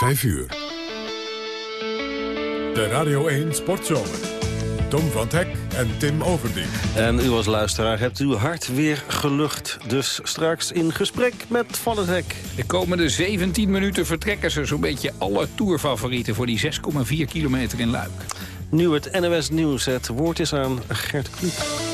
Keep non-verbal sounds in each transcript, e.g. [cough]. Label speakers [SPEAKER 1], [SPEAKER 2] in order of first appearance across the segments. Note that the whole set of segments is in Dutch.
[SPEAKER 1] 5 uur. De Radio 1 Sportzomer. Tom van Hek en Tim Overdien.
[SPEAKER 2] En u als luisteraar hebt uw hart weer gelucht. Dus straks in gesprek met Van het Hek.
[SPEAKER 3] De komende 17 minuten vertrekken ze zo'n beetje alle tourfavorieten... voor die 6,4 kilometer in Luik.
[SPEAKER 2] Nu het NOS Nieuws. Het woord is aan Gert Kluk.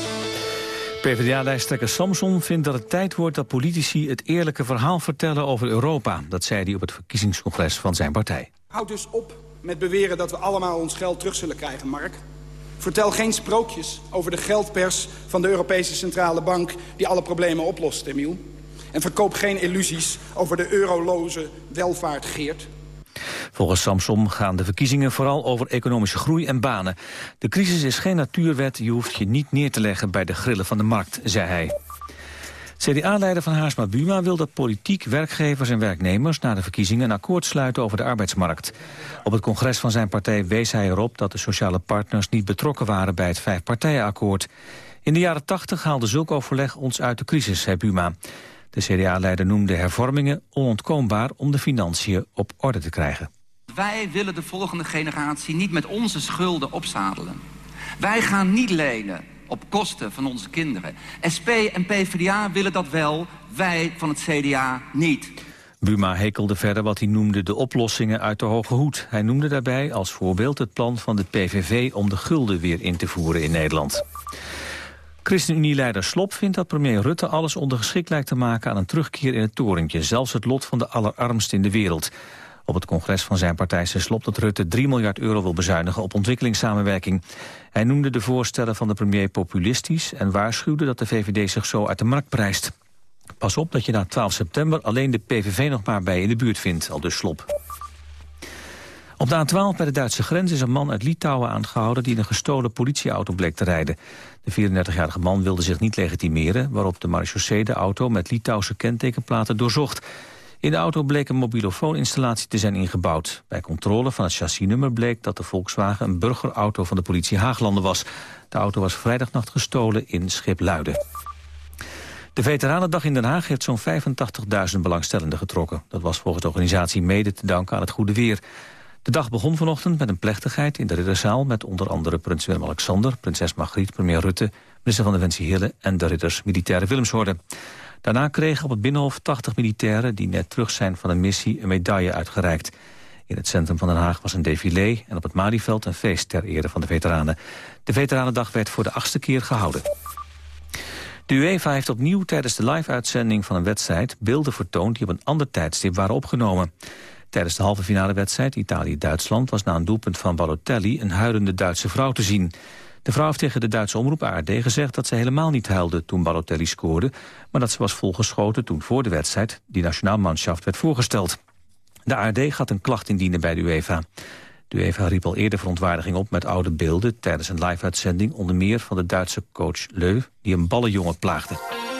[SPEAKER 4] PvdA-lijsttrekker Samson vindt dat het tijd wordt dat politici het eerlijke verhaal vertellen over Europa. Dat zei hij op het verkiezingscongres van zijn partij.
[SPEAKER 5] Houd dus op met beweren dat we allemaal ons geld terug zullen krijgen, Mark. Vertel geen sprookjes over de geldpers van de Europese Centrale Bank... die alle problemen oplost, Emiel. En verkoop geen illusies over de euroloze welvaart, Geert.
[SPEAKER 4] Volgens Samsom gaan de verkiezingen vooral over economische groei en banen. De crisis is geen natuurwet, je hoeft je niet neer te leggen bij de grillen van de markt, zei hij. CDA-leider van Haarsma Buma wil dat politiek, werkgevers en werknemers... na de verkiezingen een akkoord sluiten over de arbeidsmarkt. Op het congres van zijn partij wees hij erop dat de sociale partners... niet betrokken waren bij het vijfpartijenakkoord. In de jaren tachtig haalde zulk overleg ons uit de crisis, zei Buma. De CDA-leider noemde hervormingen onontkoombaar... om de financiën op orde te krijgen.
[SPEAKER 6] Wij willen de volgende generatie niet met onze schulden opzadelen. Wij gaan niet lenen op kosten van onze kinderen. SP en PvdA willen dat wel, wij van het CDA niet.
[SPEAKER 4] Buma hekelde verder wat hij noemde de oplossingen uit de hoge hoed. Hij noemde daarbij als voorbeeld het plan van de PVV om de gulden weer in te voeren in Nederland. ChristenUnie-leider Slop vindt dat premier Rutte alles ondergeschikt lijkt te maken aan een terugkeer in het torentje, zelfs het lot van de allerarmsten in de wereld. Op het congres van zijn partij zei Slop dat Rutte 3 miljard euro wil bezuinigen op ontwikkelingssamenwerking. Hij noemde de voorstellen van de premier populistisch en waarschuwde dat de VVD zich zo uit de markt prijst. Pas op dat je na 12 september alleen de PVV nog maar bij in de buurt vindt, al dus Slop. Op de A12 bij de Duitse grens is een man uit Litouwen aangehouden... die een gestolen politieauto bleek te rijden. De 34-jarige man wilde zich niet legitimeren... waarop de marechaussee de auto met Litouwse kentekenplaten doorzocht. In de auto bleek een mobilofooninstallatie te zijn ingebouwd. Bij controle van het chassisnummer bleek dat de Volkswagen... een burgerauto van de politie Haaglanden was. De auto was vrijdagnacht gestolen in Schipluiden. De Veteranendag in Den Haag heeft zo'n 85.000 belangstellenden getrokken. Dat was volgens de organisatie mede te danken aan het goede weer. De dag begon vanochtend met een plechtigheid in de ridderzaal... met onder andere prins Willem-Alexander, prinses Margriet, premier Rutte... minister van Defensie Hille en de ridders militaire Willemsorde. Daarna kregen op het Binnenhof 80 militairen... die net terug zijn van een missie een medaille uitgereikt. In het centrum van Den Haag was een défilé... en op het Malieveld een feest ter ere van de veteranen. De Veteranendag werd voor de achtste keer gehouden. De UEFA heeft opnieuw tijdens de live-uitzending van een wedstrijd... beelden vertoond die op een ander tijdstip waren opgenomen. Tijdens de halve finale wedstrijd Italië-Duitsland... was na een doelpunt van Balotelli een huilende Duitse vrouw te zien. De vrouw heeft tegen de Duitse omroep ARD gezegd dat ze helemaal niet huilde toen Balotelli scoorde, maar dat ze was volgeschoten toen voor de wedstrijd die nationaalmanschaft werd voorgesteld. De ARD gaat een klacht indienen bij de UEFA. De UEFA riep al eerder verontwaardiging op met oude beelden tijdens een live-uitzending onder meer van de Duitse coach Leu die een ballenjongen plaagde.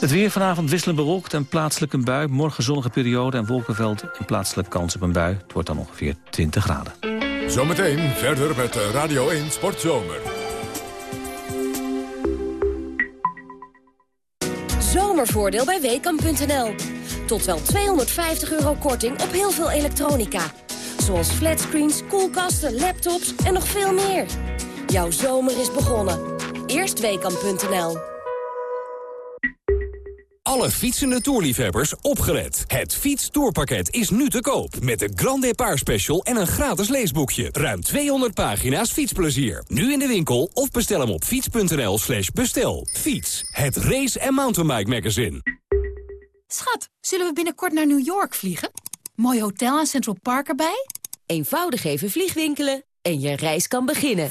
[SPEAKER 4] Het weer vanavond wisselend bewolkt en plaatselijk een bui. Morgen zonnige periode en wolkenveld en plaatselijk kans op een bui. Het wordt dan ongeveer 20 graden.
[SPEAKER 1] Zometeen verder met Radio 1 Sportzomer.
[SPEAKER 7] Zomervoordeel bij Weekamp.nl. Tot wel 250 euro korting op heel veel elektronica. Zoals flatscreens, koelkasten, laptops en nog veel meer. Jouw zomer is begonnen. Eerst Weekamp.nl.
[SPEAKER 8] Alle fietsende toerliefhebbers opgelet. Het fietstoerpakket is nu te koop. Met de Grand Depart Special en een gratis leesboekje. Ruim 200 pagina's fietsplezier. Nu in de winkel of bestel hem op fiets.nl slash bestel. Fiets, het race- en mountainbike magazine.
[SPEAKER 9] Schat, zullen we binnenkort naar New York vliegen? Mooi hotel aan Central Park erbij?
[SPEAKER 7] Eenvoudig even vliegwinkelen en je reis kan beginnen.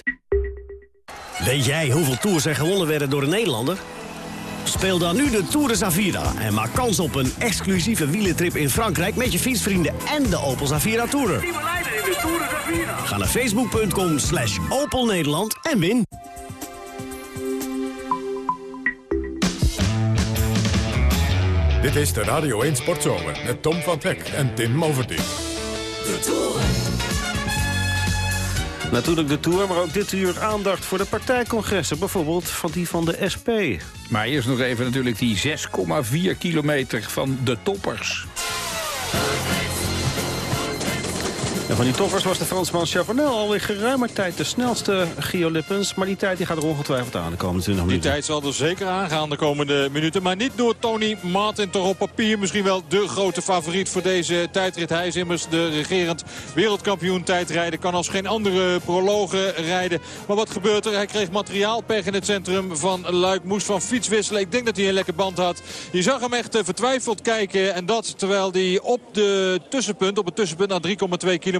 [SPEAKER 10] Weet jij hoeveel tours er gewonnen werden door een Nederlander? Speel dan nu de Tour de Zavira en maak kans op een exclusieve wielentrip in Frankrijk... met je fietsvrienden en de Opel Zavira Tourer. Ga naar facebook.com slash Opel Nederland en win.
[SPEAKER 1] Dit is de Radio 1 Sportzomer met Tom van Teck en Tim Overdien.
[SPEAKER 2] De Tour. Natuurlijk de Tour, maar ook dit uur aandacht voor de partijcongressen. Bijvoorbeeld van die van de SP.
[SPEAKER 3] Maar eerst nog even natuurlijk die 6,4 kilometer van de toppers.
[SPEAKER 2] En van die toppers was de Fransman Chavanel alweer geruime tijd de snelste Gio Lippens. Maar die tijd die gaat er ongetwijfeld aan de komende 20 minuten.
[SPEAKER 11] Die tijd zal er zeker aangaan de komende minuten. Maar niet door Tony Martin toch op papier. Misschien wel de grote favoriet voor deze tijdrit. Hij is immers de regerend wereldkampioen tijdrijden. Kan als geen andere prologen rijden. Maar wat gebeurt er? Hij kreeg materiaalpech in het centrum van Luik. Moest van fiets wisselen. Ik denk dat hij een lekker band had. Je zag hem echt eh, vertwijfeld kijken. En dat terwijl hij op, de tussenpunt, op het tussenpunt na 3,2 kilometer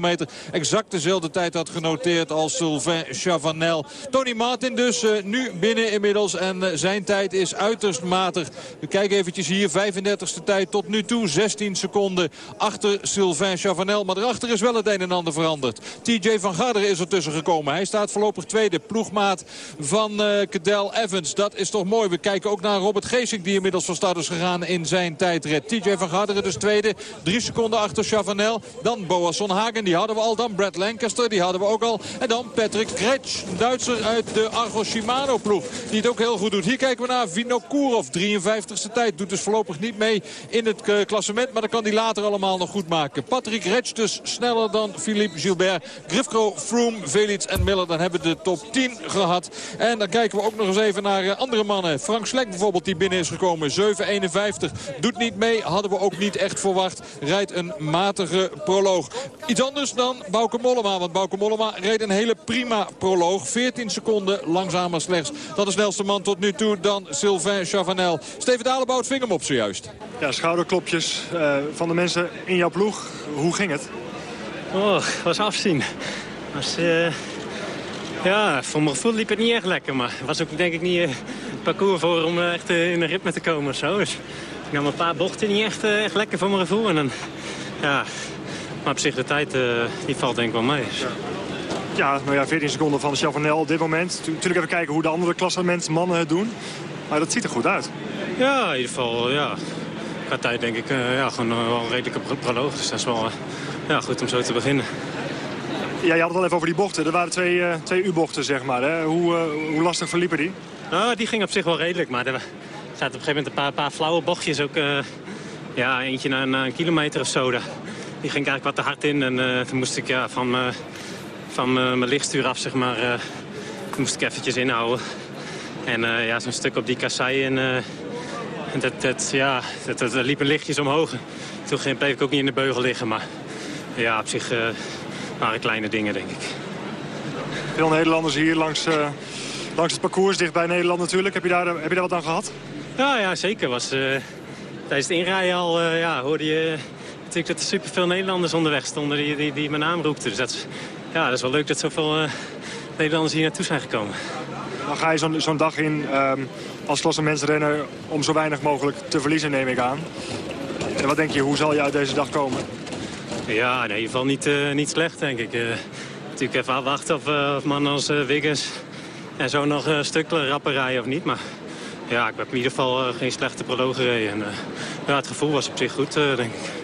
[SPEAKER 11] exact dezelfde tijd had genoteerd als Sylvain Chavanel. Tony Martin dus uh, nu binnen inmiddels en uh, zijn tijd is uiterst matig. We kijken eventjes hier, 35ste tijd tot nu toe, 16 seconden achter Sylvain Chavanel. Maar erachter is wel het een en ander veranderd. TJ van Garderen is ertussen gekomen. Hij staat voorlopig tweede ploegmaat van uh, Cadel Evans. Dat is toch mooi. We kijken ook naar Robert Geesink die inmiddels van start is gegaan in zijn tijdrit. TJ van Garderen dus tweede, drie seconden achter Chavanel. Dan Boasson Hagen, die hadden we al. Dan Brad Lancaster, die hadden we ook al. En dan Patrick Kretsch, Duitser uit de Argo Shimano ploeg. Die het ook heel goed doet. Hier kijken we naar Vinokourov, 53ste tijd. Doet dus voorlopig niet mee in het uh, klassement. Maar dat kan hij later allemaal nog goed maken. Patrick Kretsch dus sneller dan Philippe Gilbert. Grifko, Froome, Velits en Miller. Dan hebben we de top 10 gehad. En dan kijken we ook nog eens even naar uh, andere mannen. Frank Slek bijvoorbeeld die binnen is gekomen. 7.51. Doet niet mee. Hadden we ook niet echt verwacht. Rijdt een matige proloog. Iets anders dan Bauke Mollema. Want Bauke Mollema reed een hele prima proloog. 14 seconden langzamer slechts dan de snelste man tot nu toe dan Sylvain Chavanel. Steven Dalebout ving hem op zojuist.
[SPEAKER 12] Ja, schouderklopjes uh, van de mensen in jouw ploeg. Hoe ging het?
[SPEAKER 13] Oh, was afzien. Was, uh, ja, voor mijn gevoel liep het niet echt lekker. Maar het was ook denk ik niet uh, het parcours voor om echt in een ritme te komen of zo. Dus ik nam een paar bochten niet echt, echt lekker voor mijn gevoel. En dan, ja, maar op zich de tijd uh, die valt denk ik wel mee.
[SPEAKER 12] Ja. ja, nou ja, 14 seconden van Chavanel op dit moment. Natuurlijk even kijken hoe de andere klassementsmannen het doen. Maar dat ziet er goed uit.
[SPEAKER 13] Ja, in ieder geval, ja. Qua tijd denk ik uh, ja, gewoon uh, wel een redelijke proloog. Dus dat is wel ja, goed om zo te beginnen.
[SPEAKER 12] Ja, je had het al even over die bochten. Er waren twee, twee U-bochten, zeg maar. Hè? Hoe, hoe lastig verliepen die?
[SPEAKER 13] Nou, die ging op zich wel redelijk. Maar er zaten op een gegeven moment een paar, paar flauwe bochtjes. Ook ja, eentje na, na, een kilometer of zo. Daar die ging eigenlijk wat te hard in. En uh, toen moest ik ja, van, van mijn lichtstuur af, zeg maar, uh, moest ik eventjes inhouden. En ja, zo'n stuk op die kassei en dat, dat, ja, dat, dat, dat liepen lichtjes omhoog. Toen bleef ik ook niet in de beugel liggen, maar ja, op zich waren kleine dingen, denk ik.
[SPEAKER 12] Veel Nederlanders hier langs, langs het parcours, dicht bij Nederland natuurlijk. Heb je daar, heb je daar wat aan gehad?
[SPEAKER 13] Ja, ja zeker. Was, tijdens het inrijden al ja, hoorde je natuurlijk dat er superveel Nederlanders onderweg stonden die, die, die mijn naam roepten. Dus dat is, ja, dat is wel leuk dat zoveel uh, Nederlanders hier naartoe zijn gekomen.
[SPEAKER 12] Dan ga je zo'n zo'n dag in um, als klassementsrenner om zo weinig mogelijk te verliezen, neem ik aan. En wat denk je, hoe zal je uit deze dag komen?
[SPEAKER 13] Ja, in ieder geval niet, uh, niet slecht, denk ik. Uh, natuurlijk even wachten of, of mannen als Wiggins en zo nog een stuk rapper rijden of niet. Maar ja, ik heb in ieder geval geen slechte proloog gereden. En, ja, het gevoel was op zich goed, denk ik.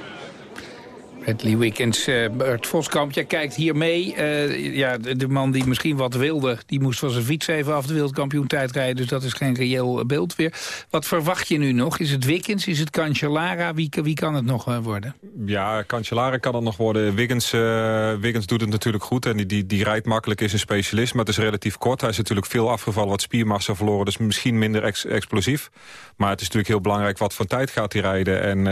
[SPEAKER 3] Het Lee Weekends, uh, Bert Voskamp, jij kijkt hier mee. Uh, ja, de, man die misschien wat wilde, die moest van zijn fiets even af de wereldkampioen tijd rijden. Dus dat is geen reëel beeld weer. Wat verwacht je nu nog? Is het Wiggins? Is het Cancellara? Wie, wie kan het nog uh, worden?
[SPEAKER 14] Ja, Cancellara kan het nog worden. Wiggins, Wiggins doet het natuurlijk goed en die, die, die rijdt makkelijk, is een specialist. Maar het is relatief kort. Hij is natuurlijk veel afgevallen, wat spiermassa verloren. Dus misschien minder ex explosief. Maar het is natuurlijk heel belangrijk wat voor tijd gaat hij rijden. En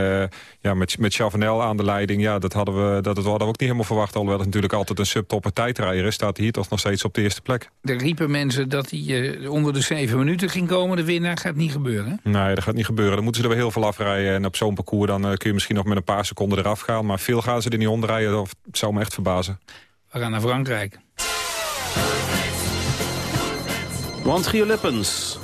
[SPEAKER 14] ja, met, met Chavanel aan de leiding, ja, dat hadden we, dat hadden we ook niet helemaal verwacht. Alhoewel het natuurlijk altijd een subtopper tijdrijder is... staat hij hier toch nog steeds op de eerste plek.
[SPEAKER 3] Er riepen mensen dat hij uh, onder de zeven minuten ging komen. De winnaar gaat niet gebeuren.
[SPEAKER 14] Nee, dat gaat niet gebeuren. Dan moeten ze er weer heel veel afrijden. En op zo'n parcours dan, uh, kun je misschien nog met een paar seconden eraf gaan. Maar veel gaan ze er niet onder rijden. Dat zou me echt verbazen.
[SPEAKER 3] We gaan naar Frankrijk.
[SPEAKER 2] Want Gio Lippens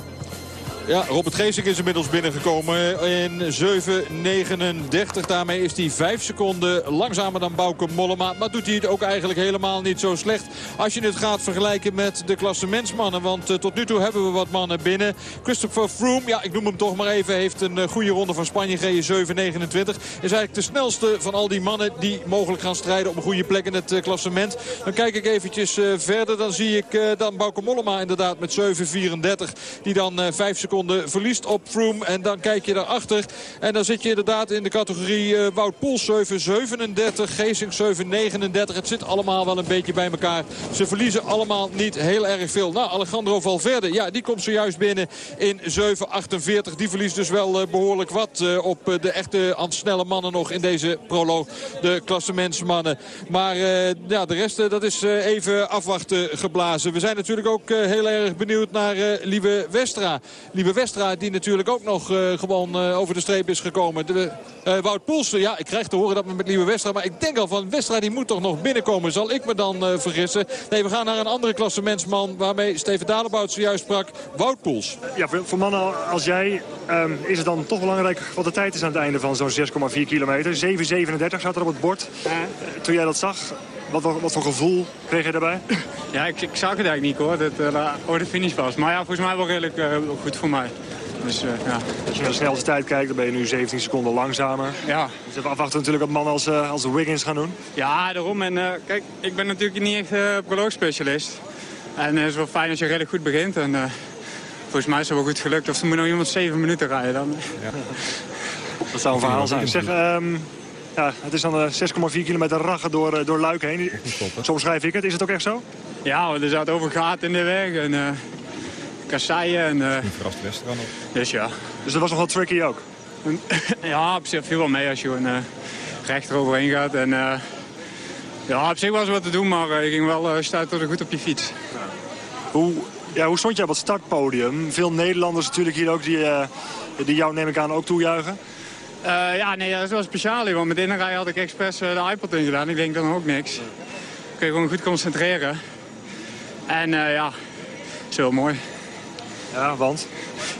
[SPEAKER 11] Ja, Robert Geesink is inmiddels binnengekomen in 7.39. Daarmee is hij 5 seconden langzamer dan Bauke Mollema. Maar doet hij het ook eigenlijk helemaal niet zo slecht. Als je het gaat vergelijken met de klassementsmannen. Want uh, tot nu toe hebben we wat mannen binnen. Christopher Froome, ja ik noem hem toch maar even, heeft een uh, goede ronde van Spanje gereden. 7.29. Is eigenlijk de snelste van al die mannen die mogelijk gaan strijden op een goede plek in het uh, klassement. Dan kijk ik eventjes verder. Dan zie ik dan Bauke Mollema inderdaad met 7.34. Die dan 5 seconden verliest op Froome. En dan kijk je daarachter. En dan zit je inderdaad in de categorie uh, Wout Poels 7.37. Geesink 7.39. Het zit allemaal wel een beetje bij elkaar. Ze verliezen allemaal niet heel erg veel. Nou, Alejandro Valverde, ja, die komt zojuist binnen in 7.48. Die verliest dus wel uh, behoorlijk wat uh, op de echte snelle mannen nog in deze proloog. De klassementsmannen. Maar ja, de rest, dat is even afwachten geblazen. We zijn natuurlijk ook heel erg benieuwd naar Lieve Westra. Lieve Westra die natuurlijk ook nog uh, gewoon uh, over de streep is gekomen. De, uh, Wout Poelsen, ja, ik krijg te horen dat we met Lieve Westra... maar ik denk al van Westra die moet toch nog binnenkomen. Zal ik me dan vergissen? Nee, we gaan naar een andere klassementsman... waarmee Steven Dalebout zojuist sprak. Wout Poels.
[SPEAKER 12] Ja, voor, voor mannen als jij um, is het dan toch belangrijk... wat de tijd is aan het einde van zo'n 6,4 kilometer. 7,37 staat er op het bord. Toen jij dat zag, wat, wat, wat, voor gevoel kreeg je daarbij? [laughs]
[SPEAKER 15] Ja, ik, ik zag het eigenlijk niet hoor, dat uh, oh, de finish was. Maar ja, volgens mij wel redelijk uh, goed voor mij. Dus, uh, ja.
[SPEAKER 12] Als je naar de snelste tijd kijkt, dan ben je nu 17 seconden langzamer.
[SPEAKER 15] Ja.
[SPEAKER 12] Dus even afwachten natuurlijk wat mannen als, uh, als Wiggins gaan doen.
[SPEAKER 15] Ja, daarom. En uh, kijk, ik ben natuurlijk niet echt uh, proloogspecialist. En het is wel fijn als je redelijk goed begint. En volgens mij is het wel goed gelukt. Of er moet nog iemand 7 minuten rijden dan. Ja.
[SPEAKER 12] Dat zou een verhaal zijn. Zeg, um, ja, het is dan 6,4 kilometer raggen door, door Luik heen. Zo beschrijf ik het. Is het ook echt zo?
[SPEAKER 15] Ja, er zat over gaten in de weg. En, uh, kasseien. En, uh,
[SPEAKER 14] verrast Westeraan op.
[SPEAKER 15] Dus ja.
[SPEAKER 12] Dus dat was nog wel tricky ook? [laughs]
[SPEAKER 15] ja, op zich viel wel mee als je gewoon uh, recht eroverheen gaat. En, uh, ja, op zich was er wat te doen, maar je ging wel uh, stuiterde goed op je fiets.
[SPEAKER 12] Ja. Hoe, ja, hoe stond je op het startpodium? Veel Nederlanders natuurlijk hier ook die, die jou neem ik aan ook toejuichen.
[SPEAKER 15] Uh, ja, nee, dat is wel speciaal. Want met inrijden had ik expres uh, de iPod ingedaan. Ik denk dan ook niks. Kun je gewoon goed concentreren. En uh, ja, is heel mooi.
[SPEAKER 12] Ja, want?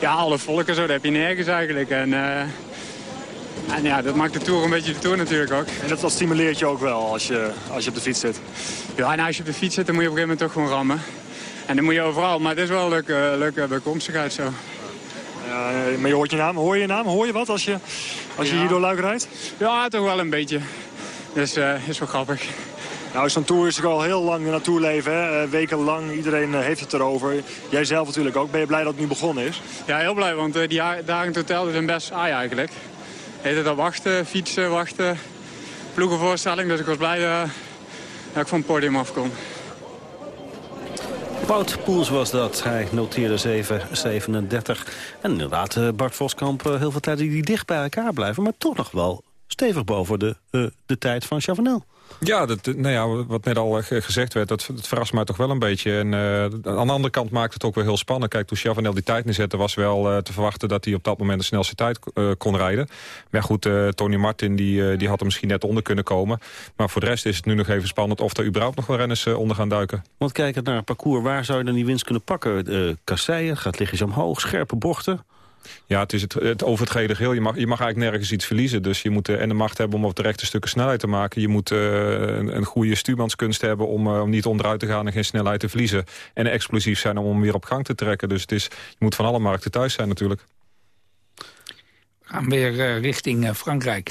[SPEAKER 15] Ja, alle volken zo, dat heb je nergens eigenlijk. En, en ja, dat maakt de Tour een beetje de Tour natuurlijk ook.
[SPEAKER 12] En dat, dat stimuleert je ook wel als je, als je op de fiets zit?
[SPEAKER 15] Ja, nou, als je op de fiets zit, dan moet je op een gegeven moment toch gewoon rammen. En dan moet je overal, maar het is wel een leuke, leuke bijkomstigheid zo.
[SPEAKER 12] Ja, maar je hoort je naam. Hoor je je naam? Hoor je wat als je, als je
[SPEAKER 15] ja.
[SPEAKER 12] hier door Luik rijdt?
[SPEAKER 15] Ja, toch wel een beetje. Dus uh, is wel grappig.
[SPEAKER 12] Nou, zo'n tour is er al heel lang naartoe leven. Hè? Wekenlang, iedereen heeft het erover. Jij zelf natuurlijk ook. Ben je blij dat het nu begonnen is?
[SPEAKER 15] Ja, heel blij, want die dagen totaal zijn best saai eigenlijk. Heet het al wachten, fietsen, wachten, ploegenvoorstelling. Dus ik was blij dat ik van het podium af kon.
[SPEAKER 2] Wout Poels was dat. Hij noteerde 7,37. En inderdaad, Bart Voskamp, heel veel tijden die dicht bij elkaar blijven... maar toch nog wel stevig boven de, uh, de tijd van Chavanel.
[SPEAKER 14] Ja, dat, nou ja, wat net al gezegd werd, dat, dat verrast mij toch wel een beetje. En uh, aan de andere kant maakt het ook wel heel spannend. Kijk, toen Chavanel die tijd neerzette, was wel uh, te verwachten... dat hij op dat moment de snelste tijd uh, kon rijden. Maar goed, Tony Martin die, die had er misschien net onder kunnen komen. Maar voor de rest is het nu nog even spannend... of er überhaupt nog wel renners onder gaan duiken.
[SPEAKER 2] Want kijkend naar het parcours, waar zou je dan die winst kunnen pakken? kasseien, gaat lichtjes omhoog, scherpe bochten...
[SPEAKER 14] Ja, het is het, het over het geheel. Je mag, je mag eigenlijk nergens iets verliezen. Dus je moet uh, en de macht hebben om op de rechte stukken snelheid te maken. Je moet uh, een, een, goede stuurmanskunst hebben om, uh, om niet onderuit te gaan en geen snelheid te verliezen. En explosief zijn om hem weer op gang te trekken. Dus het is, je moet van alle markten thuis zijn natuurlijk.
[SPEAKER 3] We gaan weer richting Frankrijk.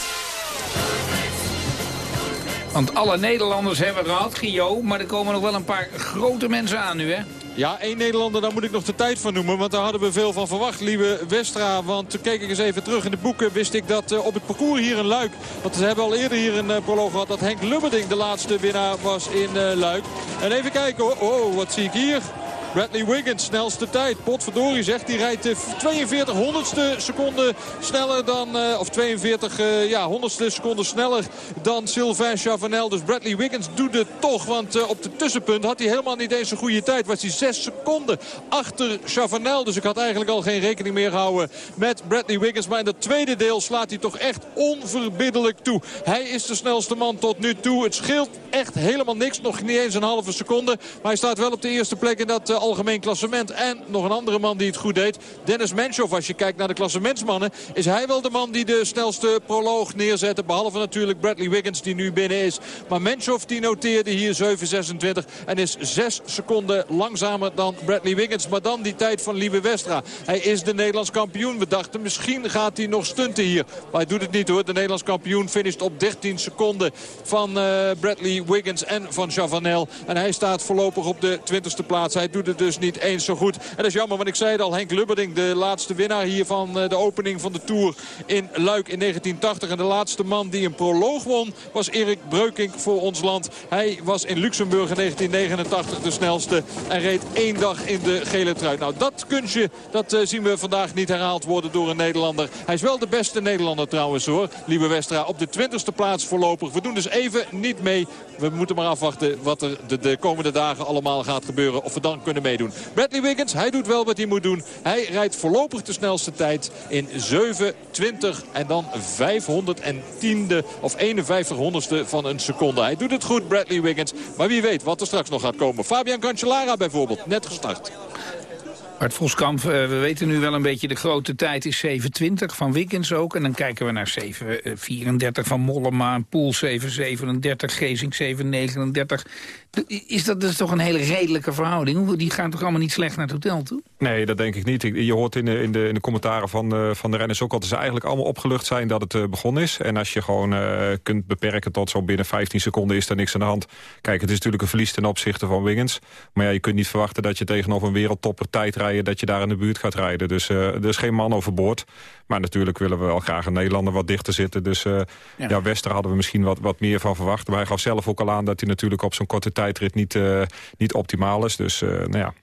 [SPEAKER 3] Want alle Nederlanders hebben gehad, Gio. Maar er komen nog wel een paar grote mensen aan nu, hè?
[SPEAKER 11] Ja, één Nederlander, daar moet ik nog de tijd van noemen. Want daar hadden we veel van verwacht, lieve Westra. Want toen keek ik eens even terug in de boeken. Wist ik dat uh, op het parcours hier in Luik... Want we hebben al eerder hier een uh, proloog gehad... dat Henk Lubberding de laatste winnaar was in Luik. En even kijken. Oh, wat zie ik hier? Bradley Wiggins, snelste tijd. Potverdorie zegt, die rijdt 42 honderdste seconde sneller dan... Uh, of 42 uh, ja, honderdste seconde sneller dan Sylvain Chavanel. Dus Bradley Wiggins doet het toch. Want op de tussenpunt had hij helemaal niet eens een goede tijd. Was hij 6 seconden achter Chavanel. Dus ik had eigenlijk al geen rekening meer gehouden met Bradley Wiggins. Maar in dat tweede deel slaat hij toch echt onverbiddelijk toe. Hij is de snelste man tot nu toe. Het scheelt echt helemaal niks. Nog niet eens een halve seconde. Maar hij staat wel op de eerste plek in dat algemeen klassement. En nog een andere man die het goed deed. Dennis Menchoff, als je kijkt naar de klassementsmannen... is hij wel de man die de snelste proloog neerzette. Behalve natuurlijk Bradley Wiggins die nu binnen is. Maar Menchoff die noteerde hier 7.26 en is 6 seconden langzamer dan Bradley Wiggins. Maar dan die tijd van Lieve Westra. Hij is de Nederlands kampioen. We dachten misschien gaat hij nog stunten hier. Maar hij doet het niet hoor. De Nederlands kampioen finisht op 13 seconden van uh, Bradley Wiggins en van Chavanel. En hij staat voorlopig op de 20ste plaats. Hij doet dus niet eens zo goed. En dat is jammer, want ik zei het al. Henk Lubberding, de laatste winnaar hier van uh, de opening van de Tour in Luik in 1980. En de laatste man die een proloog won was Erik Breukink voor ons land. Hij was in Luxemburg in 1989 de snelste. En reed één dag in de gele trui. Nou, dat kunstje dat, uh, zien we vandaag niet herhaald worden door een Nederlander. Hij is wel de beste Nederlander trouwens hoor. Lieve Westra op de 20ste plaats voorlopig. We doen dus even niet mee. We moeten maar afwachten wat er de, de komende dagen allemaal gaat gebeuren. Of we dan kunnen meedoen. Bradley Wiggins, hij doet wel wat hij moet doen. Hij rijdt voorlopig de snelste tijd in 7.20 en dan 510ste of 51 honderdste van een seconde. Hij doet het goed, Bradley Wiggins. Maar wie weet wat er straks nog gaat komen. Fabian Cancellara bijvoorbeeld, net gestart.
[SPEAKER 3] Bart Voskamp, uh, we weten nu wel een beetje de grote tijd is 7.20 van Wiggins ook. En dan kijken we naar 7.34 van Mollema, Poel 7.37, Gezing 7.39. Is dat dus toch een hele redelijke verhouding? Die gaan toch allemaal niet slecht naar het hotel toe?
[SPEAKER 14] Nee, dat denk ik niet. Je hoort in de, in de, in de commentaren van, uh, van de renners ook al... dat ze eigenlijk allemaal opgelucht zijn dat het uh, begonnen is. En als je gewoon uh, kunt beperken tot zo binnen 15 seconden is er niks aan de hand. Kijk, het is natuurlijk een verlies ten opzichte van Wiggins. Maar ja, je kunt niet verwachten dat je tegenover een wereldtopper tijd rijden... dat je daar in de buurt gaat rijden. Dus er is geen man overboord. Maar natuurlijk willen we wel graag een Nederlander wat dichter zitten. Dus ja. ja, Wester hadden we misschien wat, wat meer van verwacht. Maar hij gaf zelf ook al aan dat hij natuurlijk op zo'n korte tijdrit niet, uh, niet optimaal is. Dus uh, nou ja...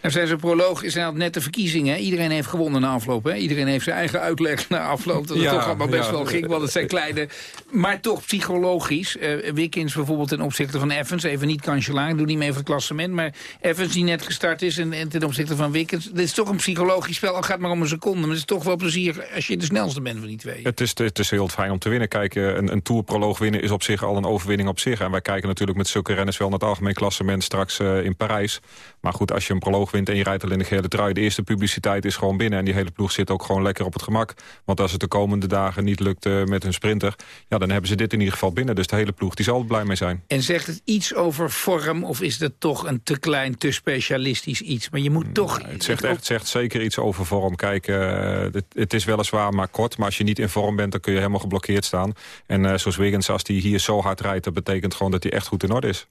[SPEAKER 3] Nou zijn zijn proloog is net de verkiezingen. Iedereen heeft gewonnen na afloop. Hè? Iedereen heeft zijn eigen uitleg na afloop. Dat het ja, toch allemaal best ja, wel ging, want het zijn kleine... Maar toch psychologisch. Uh, Wickens bijvoorbeeld ten opzichte van Evans. Even niet kanselaar, doe niet mee voor het klassement. Maar Evans die net gestart is en, en ten opzichte van Wickens. Dit is toch een psychologisch spel. Al gaat maar om een seconde. Maar het is toch wel plezier als je de snelste bent van die twee.
[SPEAKER 14] Het is, het is heel fijn om te winnen. Kijk, een, een tourproloog winnen is op zich al een overwinning op zich. En wij kijken natuurlijk met zulke renners wel naar het algemeen klassement straks uh, in Parijs. Maar goed, als je een proloog wint en je rijdt al in de gele trui... de eerste publiciteit is gewoon binnen. En die hele ploeg zit ook gewoon lekker op het gemak. Want als het de komende dagen niet lukt uh, met hun sprinter... ja, dan hebben ze dit in ieder geval binnen. Dus de hele ploeg die zal er blij mee zijn.
[SPEAKER 3] En zegt het iets over vorm of is dat toch een te klein, te specialistisch iets? Maar je moet toch...
[SPEAKER 14] Nee, het, zegt echt, het zegt zeker iets over vorm. Kijk, uh, het, het, is weliswaar maar kort. Maar als je niet in vorm bent, dan kun je helemaal geblokkeerd staan. En uh, zoals Wiggins, als hij hier zo hard rijdt... dat betekent gewoon dat hij echt goed in orde is.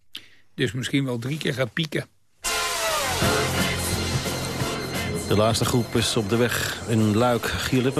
[SPEAKER 3] Dus misschien wel drie keer gaat pieken.
[SPEAKER 2] De laatste groep is op de weg in Luik. Gier.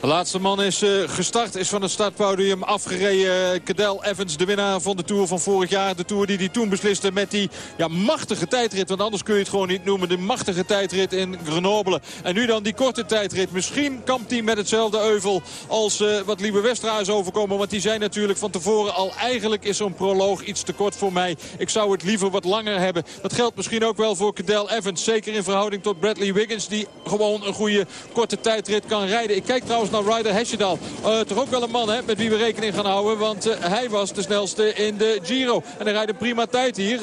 [SPEAKER 11] De laatste man is uh, gestart, is van het startpodium afgereden. Cadel Evans, de winnaar van de Tour van vorig jaar. De Tour die hij toen besliste met die ja, machtige tijdrit. Want anders kun je het gewoon niet noemen. De machtige tijdrit in Grenoble. En nu dan die korte tijdrit. Misschien kampt hij met hetzelfde euvel als uh, wat Liebe Westra is overkomen. Want die zei natuurlijk van tevoren al... eigenlijk is zo'n proloog iets te kort voor mij. Ik zou het liever wat langer hebben. Dat geldt misschien ook wel voor Cadel Evans. Zeker in verhouding tot Bradley Wiggins. Die gewoon een goede korte tijdrit kan rijden. Ik kijk trouwens naar Ryder Hesjedal. Uh, toch ook wel een man hè, met wie we rekening gaan houden. Want uh, hij was de snelste in de Giro. En hij rijdt een prima tijd hier.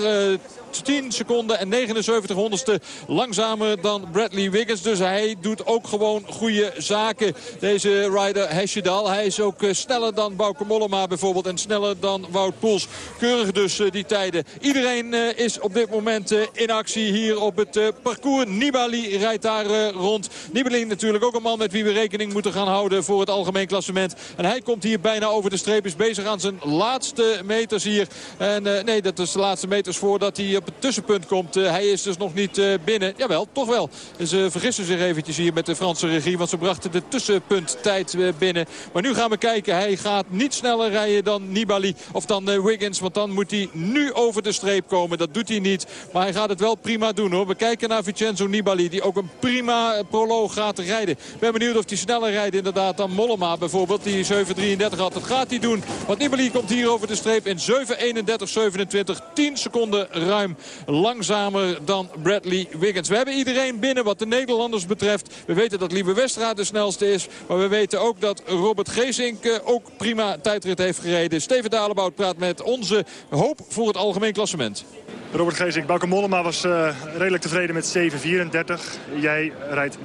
[SPEAKER 11] Uh, 10 seconden en 79 honderdste langzamer dan Bradley Wiggins. Dus hij doet ook gewoon goede zaken. Deze rider Hesjedal. Hij is ook uh, sneller dan Bauke Mollema bijvoorbeeld. En sneller dan Wout Poels. Keurig dus uh, die tijden. Iedereen uh, is op dit moment in actie hier op het parcours. Nibali rijdt daar rond. Nibali natuurlijk ook een man met wie we rekening moeten gaan houden voor het algemeen klassement. En hij komt hier bijna over de streep. Is bezig aan zijn laatste meters hier. En nee, dat is de laatste meters voordat hij op het tussenpunt komt. Uh, hij is dus nog niet uh, binnen. Jawel, toch wel. Ze vergissen zich eventjes hier met de Franse regie. Want ze brachten de tussenpunttijd uh, binnen. Maar nu gaan we kijken. Hij gaat niet sneller rijden dan Nibali of dan Wiggins. Want dan moet hij nu over de streep komen. Dat doet hij niet. Maar hij gaat het wel prima doen hoor. We kijken naar Vincenzo Nibali. Die ook een prima proloog gaat rijden. Ik ben benieuwd of hij sneller rijdt inderdaad dan Mollema bijvoorbeeld. Die 7.33 had. Dat gaat hij doen. Want Nibali komt hier over de streep in 7.31.27. 10 seconden ruim langzamer dan Bradley Wiggins. We hebben iedereen binnen wat de Nederlanders betreft. We weten dat Liebe Westra de snelste is. Maar we weten ook dat Robert Geesink eh, ook prima tijdrit heeft gereden. Steven Dalebout praat met onze hoop voor het algemeen klassement.
[SPEAKER 12] Robert Geesink, Bauke Mollema was uh, redelijk tevreden met 7.34. Jij rijdt 7.39.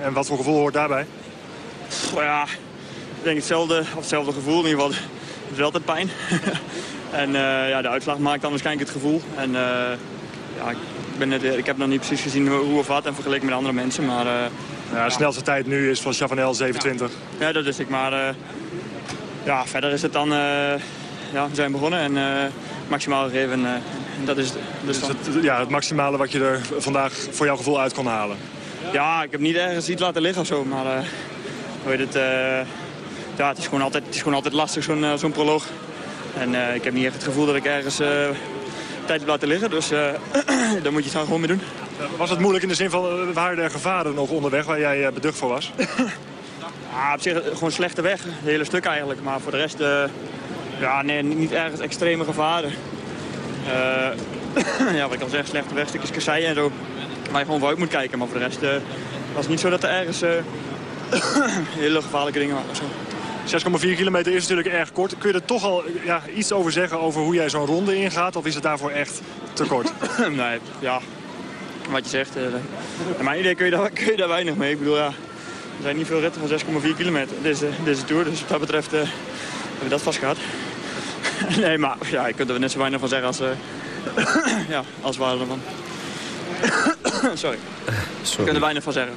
[SPEAKER 12] En wat voor gevoel hoort daarbij?
[SPEAKER 16] Ja, ik denk hetzelfde, of hetzelfde gevoel. In ieder geval, het is altijd pijn. [laughs] en uh, ja, de uitslag maakt dan waarschijnlijk het gevoel. En uh, ja, ik, ben net, ik heb nog niet precies gezien hoe of wat en vergeleken met andere mensen. Maar,
[SPEAKER 12] ja, de snelste tijd nu is van Chavanel 7.20.
[SPEAKER 16] Ja, dat is ik. Maar ja, verder is het dan... ja, we zijn begonnen en maximaal gegeven. Dat is,
[SPEAKER 12] dus het, ja, het maximale wat je er vandaag voor jouw gevoel uit kon halen?
[SPEAKER 16] Ja, ik heb niet ergens iets laten liggen of zo. Maar uh, weet het, uh, ja, het, is gewoon altijd, het is gewoon altijd lastig, zo'n zo'n proloog. En ik heb niet echt het gevoel dat ik ergens tijd heb laten liggen. Dus [clears throat] daar moet je het dan gewoon mee doen.
[SPEAKER 12] Was het moeilijk in de zin van, waren er gevaren nog onderweg waar jij beducht voor was?
[SPEAKER 16] ja, [laughs] op zich gewoon slechte weg. Het hele stuk eigenlijk. Maar voor de rest ja, nee, niet ergens extreme gevaren. [clears throat] Ja, wat ik al zeg, slechte wegstukjes kasseien en zo. Waar je gewoon vooruit moet kijken. Maar voor de rest was het niet zo dat er ergens [clears throat] hele gevaarlijke dingen waren.
[SPEAKER 12] 6,4 kilometer is natuurlijk erg kort. Kun je er toch al ja, iets over zeggen over hoe jij zo'n ronde ingaat? Of is het daarvoor echt te kort? [clears throat]
[SPEAKER 16] nee, ja. Wat je zegt. Uh, mijn idee kun je, daar, [laughs] kun je daar weinig mee. Ik bedoel, ja, er zijn niet veel ritten van 6,4 kilometer. Dit is, dit is de Tour, dus wat dat betreft hebben we dat vast gehad. [laughs] nee, maar ja, je kunt er net zo weinig van zeggen als, uh, [clears throat] ja, als ervan. [coughs] Sorry. Sorry. Ik kan er weinig van zeggen.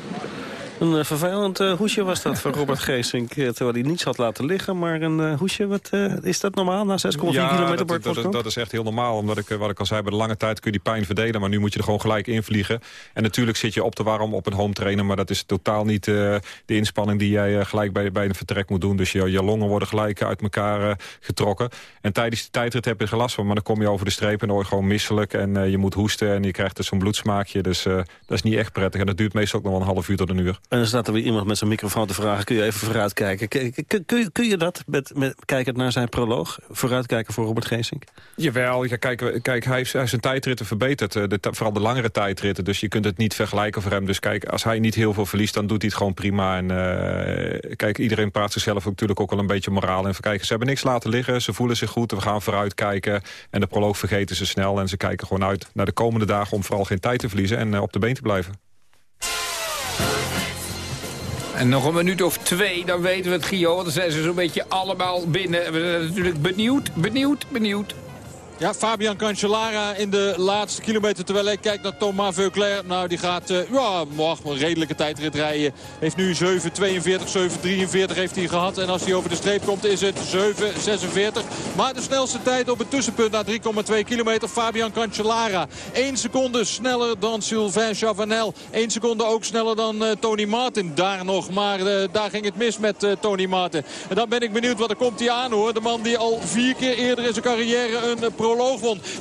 [SPEAKER 2] Een uh, vervelend uh, hoesje was dat voor Robert Geesink. terwijl hij niets had laten liggen. Maar een hoesje, wat, is dat normaal na 6,4
[SPEAKER 14] ja,
[SPEAKER 2] kilometer?
[SPEAKER 14] Dat, dat, dat, dat, is echt heel normaal. Omdat ik, wat ik al zei, bij de lange tijd kun je die pijn verdelen. Maar nu moet je er gewoon gelijk invliegen. En natuurlijk zit je op te warm op een home trainer. Maar dat is totaal niet de inspanning die jij gelijk bij, bij een vertrek moet doen. Dus je, je longen worden gelijk uit elkaar getrokken. En tijdens de tijdrit heb je er gelast van. Maar dan kom je over de streep en dan word je gewoon misselijk. En je moet hoesten en je krijgt dus zo'n bloedsmaakje. Dus dat is niet echt prettig. En dat duurt meestal ook nog wel een half uur tot een uur.
[SPEAKER 2] En dan staat er weer iemand met zijn microfoon te vragen... kun je even vooruitkijken. Kun, kun, kun je dat, met, met, kijkend naar zijn proloog, vooruitkijken voor Robert Geesink?
[SPEAKER 14] Jawel, ja, kijk, kijk hij, heeft, zijn tijdritten verbeterd. De, vooral de langere tijdritten. Dus je kunt het niet vergelijken voor hem. Dus kijk, als hij niet heel veel verliest, dan doet hij het gewoon prima. En uh, kijk, iedereen praat zichzelf natuurlijk ook wel een beetje moraal en verkijken. Ze hebben niks laten liggen, ze voelen zich goed. We gaan vooruitkijken. En de proloog vergeten ze snel. En ze kijken gewoon uit naar de komende dagen om vooral geen tijd te verliezen. En uh, op de been te blijven.
[SPEAKER 3] En nog een minuut of twee, dan weten we het, Gio. Dan zijn ze zo'n beetje allemaal binnen. We zijn natuurlijk benieuwd, benieuwd, benieuwd.
[SPEAKER 11] Ja, Fabian Cancellara in de laatste kilometer. Terwijl hij kijkt naar Thomas Veuclair. Nou, die gaat uh, ja, mag een redelijke tijdrit rijden. Heeft nu 7.42, 7.43 heeft hij gehad. En als hij over de streep komt is het 7.46. Maar de snelste tijd op het tussenpunt na 3,2 kilometer. Fabian Cancellara. 1 seconde sneller dan Sylvain Chavanel. 1 seconde ook sneller dan uh, Tony Martin. Daar nog, maar uh, daar ging het mis met Tony Martin. En dan ben ik benieuwd wat er komt hij aan hoor. De man die al vier keer eerder in zijn carrière een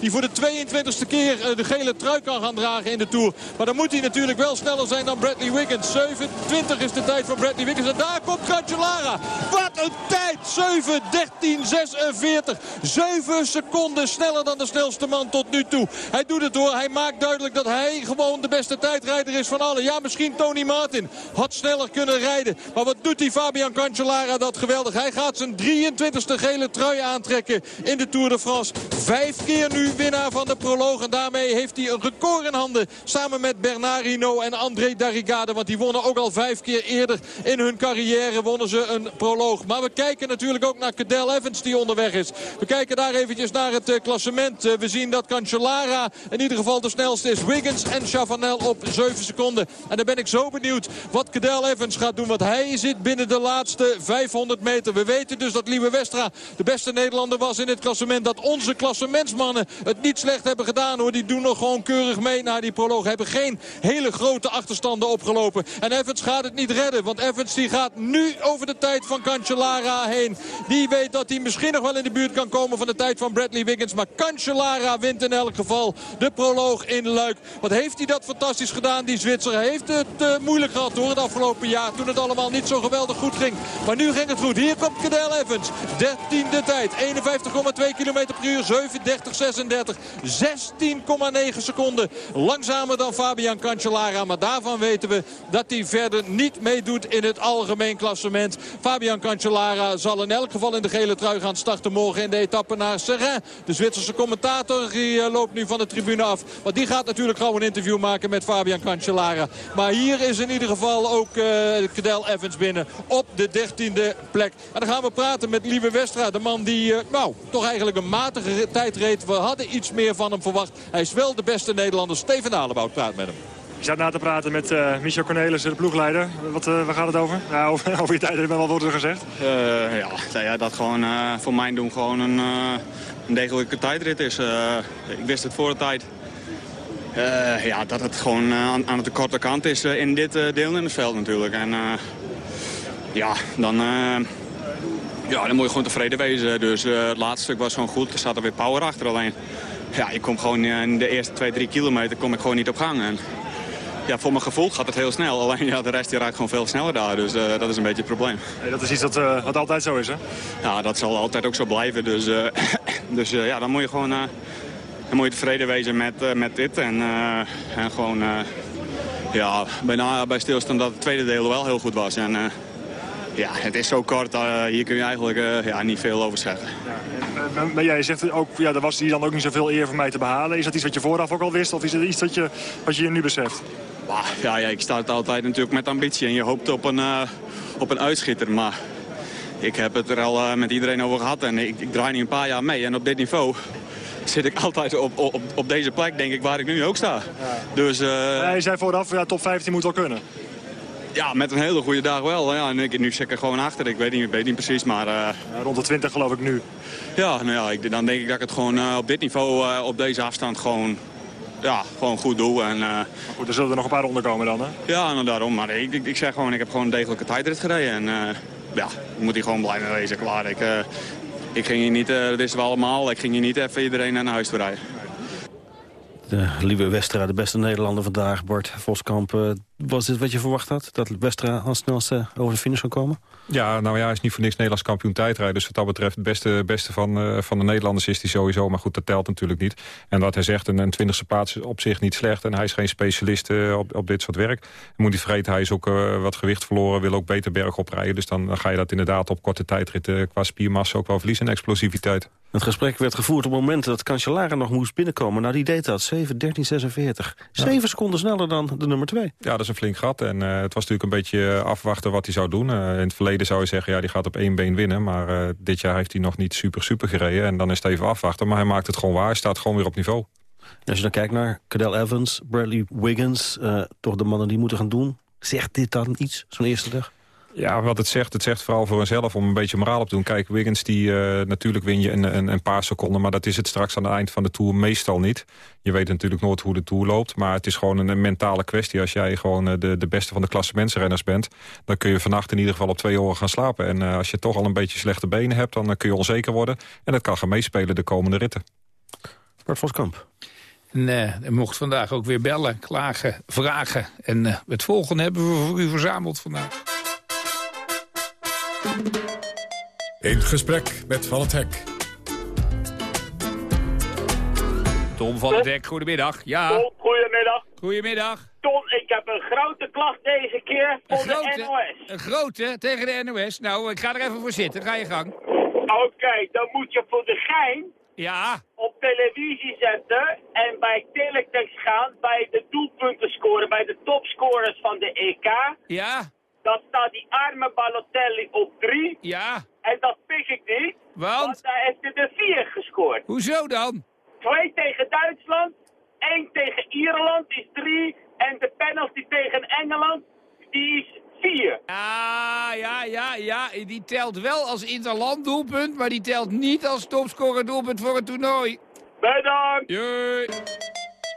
[SPEAKER 11] Die voor de 22e keer eh, de gele trui kan gaan dragen in de Tour. Maar dan moet hij natuurlijk wel sneller zijn dan Bradley Wiggins. 27 is de tijd van Bradley Wiggins. En daar komt Cancellara. Wat een tijd! 7, 13, 46. 7 seconden sneller dan de snelste man tot nu toe. Hij doet het door. Hij maakt duidelijk dat hij gewoon de beste tijdrijder is van allen. Ja, misschien Tony Martin had sneller kunnen rijden. Maar wat doet die Fabian Cancellara dat geweldig. Hij gaat zijn 23e gele trui aantrekken in de Tour de France. Vijf keer nu winnaar van de proloog. En daarmee heeft hij een record in handen. Samen met Bernard en André Darrigade. Want die wonnen ook al vijf keer eerder in hun carrière wonnen ze een proloog. Maar we kijken natuurlijk ook naar Cadel Evans die onderweg is. We kijken daar eventjes naar het uh, klassement. Uh, we zien dat Cancellara in ieder geval de snelste is. Wiggins en Chavanel op 7 seconden. En dan ben ik zo benieuwd wat Cadel Evans gaat doen. Want hij zit binnen de laatste 500 meter. We weten dus dat Lieve Westra de beste Nederlander was in het klassement. Dat onze klassementsmannen het niet slecht hebben gedaan hoor. Die doen nog gewoon keurig mee naar die proloog. Hebben geen hele grote achterstanden opgelopen. En Evans gaat het niet redden. Want Evans die gaat nu over de tijd van Cancellara heen. Die weet dat hij misschien nog wel in de buurt kan komen van de tijd van Bradley Wiggins. Maar Cancellara wint in elk geval de proloog in Luik. Wat heeft hij dat fantastisch gedaan, die Zwitser. Heeft het uh, moeilijk gehad hoor het afgelopen jaar. Toen het allemaal niet zo geweldig goed ging. Maar nu ging het goed. Hier komt Cadel Evans. 13e tijd. 51,2 km per uur. 36. 16,9 seconden langzamer dan Fabian Cancellara. Maar daarvan weten we dat hij verder niet meedoet in het algemeen klassement. Fabian Cancellara zal in elk geval in de gele trui gaan starten morgen in de etappe naar Serrain. De Zwitserse commentator die eh, loopt nu van de tribune af. Want die gaat natuurlijk gewoon een interview maken met Fabian Cancellara. Maar hier is in ieder geval ook uh, Cadel Evans binnen op de 13e plek. En dan gaan we praten met Lieve Westra. De man die uh, nou, toch eigenlijk een matige tijd reed. We hadden iets meer van hem verwacht. Hij is wel de beste Nederlander. Steven Alenbout praat met hem.
[SPEAKER 12] Je staat na te praten met uh, Michel Cornelissen, de ploegleider. Wat, uh, waar gaat het over? Ja, [laughs] over, over je tijd hebben we wel worden gezegd.
[SPEAKER 17] Uh, ja, nou ja, dat gewoon voor mijn doen gewoon een, een degelijke tijdrit is. ik wist het voor de tijd. ja, dat het gewoon aan, aan de korte kant is in dit deelnemersveld natuurlijk. En ja, dan, ja, dan moet je gewoon tevreden wezen. Dus het laatste stuk was gewoon goed. Er staat er weer power achter alleen. Ja, ik kom gewoon in de eerste 2, 3 kilometer kom ik gewoon niet op gang. En, ja, voor mijn gevoel gaat het heel snel. [laughs] Alleen ja, de rest die rijdt gewoon veel sneller daar. Dus uh, dat is een beetje het probleem.
[SPEAKER 12] Hey, dat is iets dat, uh, wat altijd zo is, hè?
[SPEAKER 17] Ja, dat zal altijd ook zo blijven. Dus, [coughs] dus ja, dan moet je gewoon dan moet je tevreden wezen met, met dit. En, en gewoon ja, bijna bij stilstaan dat het tweede deel wel heel goed was. En, ja, het is zo kort, hier kun je eigenlijk ja, niet veel over zeggen.
[SPEAKER 12] Ja, maar jij zegt ook, ja, er was hier dan ook niet zoveel eer voor mij te behalen. Is dat iets wat je vooraf ook al wist of is het iets dat je, wat je nu beseft?
[SPEAKER 17] Ja, ja, ik sta het altijd natuurlijk met ambitie en je hoopt op een, uh, op een uitschitter. Maar ik heb het er al met iedereen over gehad en ik, ik, draai nu een paar jaar mee. En op dit niveau zit ik [laughs] altijd op, op, op deze plek, denk ik, waar ik nu ook sta. Dus, uh,
[SPEAKER 12] je zei vooraf, ja, top 15 moet wel kunnen.
[SPEAKER 17] Ja, met een hele goede dag wel. Ja, en ik, nu zit ik er gewoon achter. Ik weet niet, ik weet niet precies, maar...
[SPEAKER 12] Ja, rond de 20 geloof ik nu.
[SPEAKER 17] Ja, nou ja, ik, dan denk ik dat ik het gewoon op dit niveau, op deze afstand gewoon ja, gewoon goed doe. En, uh,
[SPEAKER 12] goed, er zullen er nog een paar onder komen dan, hè?
[SPEAKER 17] Ja, nou daarom. Maar ik, ik, ik, zeg gewoon, ik heb gewoon een degelijke tijdrit gereden. En uh, ja, moet hier gewoon blij mee wezen. Klaar. Ik, uh, ik ging hier niet, dat wisten we allemaal, ik ging hier niet even iedereen naar huis toe rijden.
[SPEAKER 2] De lieve Westra, de beste Nederlander vandaag, Bart Voskamp. Was dit wat je verwacht had? Dat Westra als snelste over de finish zou komen?
[SPEAKER 14] Ja, nou ja, hij is niet voor niks Nederlands kampioen tijdrijden. Dus wat dat betreft het beste, beste van, uh, van de Nederlanders is hij sowieso. Maar goed, dat telt natuurlijk niet. En wat hij zegt, een, een twintigste plaats is op zich niet slecht. En hij is geen specialist uh, op, op dit soort werk. Je moet niet vergeten, hij is ook uh, wat gewicht verloren. Wil ook beter berg oprijden. Dus dan, ga je dat inderdaad op korte tijdrit qua spiermassa ook wel verliezen en explosiviteit.
[SPEAKER 2] Het gesprek werd gevoerd op het moment dat Cancellara nog moest binnenkomen. Nou, die deed dat. 7, 13, 46. Zeven seconden sneller dan de nummer 2.
[SPEAKER 14] Ja, dat een flink gat. En uh, het was natuurlijk een beetje afwachten wat hij zou doen. Uh, in het verleden zou je zeggen, ja, die gaat op één been winnen. Maar dit jaar heeft hij nog niet super super gereden. En dan is het even afwachten. Maar hij maakt het gewoon waar. Hij staat gewoon weer op niveau.
[SPEAKER 2] Als je dan kijkt naar Cadel Evans, Bradley Wiggins... toch de mannen die moeten gaan doen. Zegt dit dan iets, zo'n eerste dag?
[SPEAKER 14] Ja, wat het zegt, het zegt vooral voor henzelf om een beetje moraal op te doen. Kijk, Wiggins, die, uh, natuurlijk win je een, een, een, paar seconden... maar dat is het straks aan het eind van de Tour meestal niet. Je weet natuurlijk nooit hoe de Tour loopt... maar het is gewoon een, een mentale kwestie. Als jij gewoon uh, de, de beste van de klassementsrenners bent... dan kun je vannacht in ieder geval op twee oren gaan slapen. En uh, als je toch al een beetje slechte benen hebt... dan kun je onzeker worden. En dat kan gaan meespelen de komende ritten.
[SPEAKER 2] Bart Voskamp.
[SPEAKER 3] En uh, mocht vandaag ook weer bellen, klagen, vragen. En uh, het volgende hebben we voor u verzameld vandaag.
[SPEAKER 1] In gesprek met Van het Hek.
[SPEAKER 3] Tom van het Hek, goedemiddag. Ja.
[SPEAKER 18] Tom, goedemiddag.
[SPEAKER 3] Goedemiddag.
[SPEAKER 18] Tom, ik heb een grote klacht deze keer voor
[SPEAKER 3] grote,
[SPEAKER 18] de NOS.
[SPEAKER 3] Een grote tegen de NOS? Nou, ik ga er even voor zitten. Ga je gang.
[SPEAKER 18] Oké, okay, dan moet je voor de gein
[SPEAKER 3] ja.
[SPEAKER 18] op televisie zetten en bij teletext gaan bij de doelpunten scoren, bij de topscorers van de EK.
[SPEAKER 3] Ja.
[SPEAKER 18] Dan staat die arme Balotelli op drie.
[SPEAKER 3] Ja.
[SPEAKER 18] En dat pik ik niet.
[SPEAKER 3] Want?
[SPEAKER 18] Want hij heeft er de vier gescoord.
[SPEAKER 3] Hoezo dan?
[SPEAKER 18] Twee tegen Duitsland. één tegen Ierland is drie. En de penalty tegen Engeland, die is vier.
[SPEAKER 3] Ah, ja, ja, ja. Die telt wel als interland doelpunt, maar die telt niet als topscorer doelpunt voor het toernooi.
[SPEAKER 18] Bedankt.
[SPEAKER 3] Jee.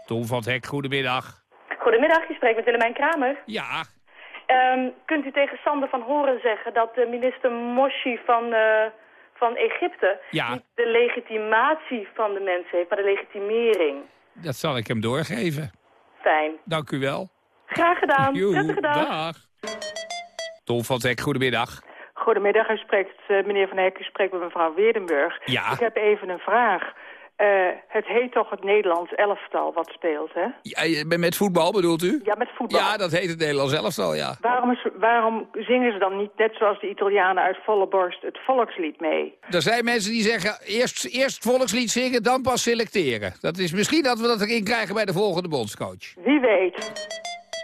[SPEAKER 3] Tom van het Hek, goedemiddag.
[SPEAKER 19] Goedemiddag, je spreekt met Willemijn Kramer.
[SPEAKER 3] Ja.
[SPEAKER 19] Um, kunt u tegen Sander van Horen zeggen dat de minister Moshi van, uh, van Egypte...
[SPEAKER 3] Ja.
[SPEAKER 19] niet de legitimatie van de mensen heeft, maar de legitimering?
[SPEAKER 3] Dat zal ik hem doorgeven.
[SPEAKER 19] Fijn.
[SPEAKER 3] Dank u wel.
[SPEAKER 19] Graag gedaan.
[SPEAKER 3] Joe,
[SPEAKER 19] dag.
[SPEAKER 3] dag. Tom van Hek, goedemiddag.
[SPEAKER 20] Goedemiddag, u spreekt, uh, meneer Van Hek, u spreekt met mevrouw Weerdenburg.
[SPEAKER 3] Ja.
[SPEAKER 20] Ik heb even een vraag.
[SPEAKER 21] Eh, het heet toch het Nederlands elftal wat speelt, hè?
[SPEAKER 3] Ja, met voetbal bedoelt u?
[SPEAKER 21] Ja, met voetbal.
[SPEAKER 3] Ja, dat heet het Nederlands elftal, ja.
[SPEAKER 21] Waarom, is, waarom zingen ze dan niet, net zoals de Italianen uit volle borst, het volkslied mee?
[SPEAKER 3] Er zijn mensen die zeggen, eerst, eerst volkslied zingen, dan pas selecteren. Dat is misschien dat we dat erin krijgen bij de volgende bondscoach.
[SPEAKER 21] Wie weet.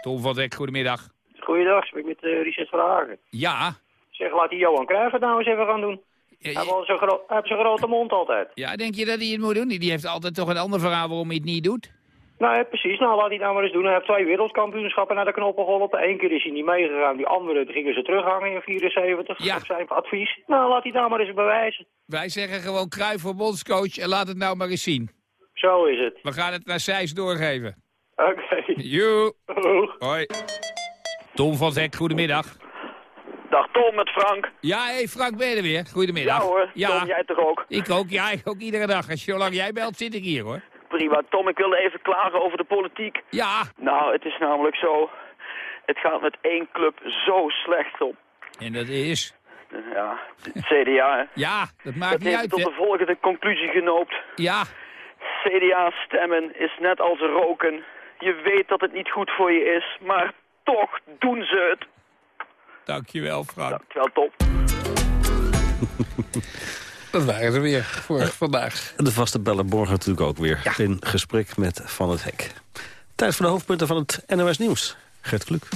[SPEAKER 3] Tom van Dek, goedemiddag.
[SPEAKER 20] Goeiedag, spreek met uh, Richard van Hagen.
[SPEAKER 3] Ja.
[SPEAKER 20] Zeg, laat die Johan Cruijff het nou eens even gaan doen. Hij heeft zo'n gro zo'n grote mond altijd.
[SPEAKER 3] Ja, denk je dat hij het moet doen? Die heeft altijd toch een ander verhaal waarom hij het niet doet?
[SPEAKER 20] Nou, ja, precies. Nou, laat hij het nou maar eens doen. Hij heeft twee wereldkampioenschappen naar de knoppen geholpen. Eén keer is hij niet meegegaan. Die andere gingen ze terughangen in 74.
[SPEAKER 3] Ja.
[SPEAKER 20] Op zijn advies. Nou, laat hij het nou maar eens bewijzen.
[SPEAKER 3] Wij zeggen gewoon Cruijff voor bondscoach en laat het nou maar eens zien.
[SPEAKER 20] Zo is het.
[SPEAKER 3] We gaan het naar Sijs doorgeven.
[SPEAKER 20] Oké. Okay.
[SPEAKER 3] Joe. Hoi. Tom van Zek, goedemiddag.
[SPEAKER 20] Tom met Frank.
[SPEAKER 3] Ja, hé hey Frank, ben je er weer? Goedemiddag.
[SPEAKER 20] Ja hoor,
[SPEAKER 3] ja.
[SPEAKER 20] Tom, jij toch ook?
[SPEAKER 3] Ik ook, ja, ik ook iedere dag. Als zolang jij belt, zit ik hier hoor.
[SPEAKER 20] Prima. Tom, ik wilde even klagen over de politiek.
[SPEAKER 3] Ja.
[SPEAKER 20] Nou, het is namelijk zo, het gaat met één club zo slecht op.
[SPEAKER 3] En dat is?
[SPEAKER 20] Ja, het CDA. Hè.
[SPEAKER 3] Ja, dat maakt
[SPEAKER 20] dat
[SPEAKER 3] niet
[SPEAKER 20] heeft
[SPEAKER 3] uit.
[SPEAKER 20] tot
[SPEAKER 3] hè?
[SPEAKER 20] de volgende conclusie genoopt.
[SPEAKER 3] Ja.
[SPEAKER 20] CDA stemmen is net als roken. Je weet dat het niet goed voor je is, maar toch doen ze het.
[SPEAKER 3] Dankjewel, Frank.
[SPEAKER 20] Dankjewel, top. [laughs]
[SPEAKER 3] Dat waren ze weer voor vandaag.
[SPEAKER 2] De vaste bellen morgen natuurlijk ook weer. In gesprek met Van het Hek. Tijd voor de hoofdpunten van het NOS Nieuws. Gert Kluk.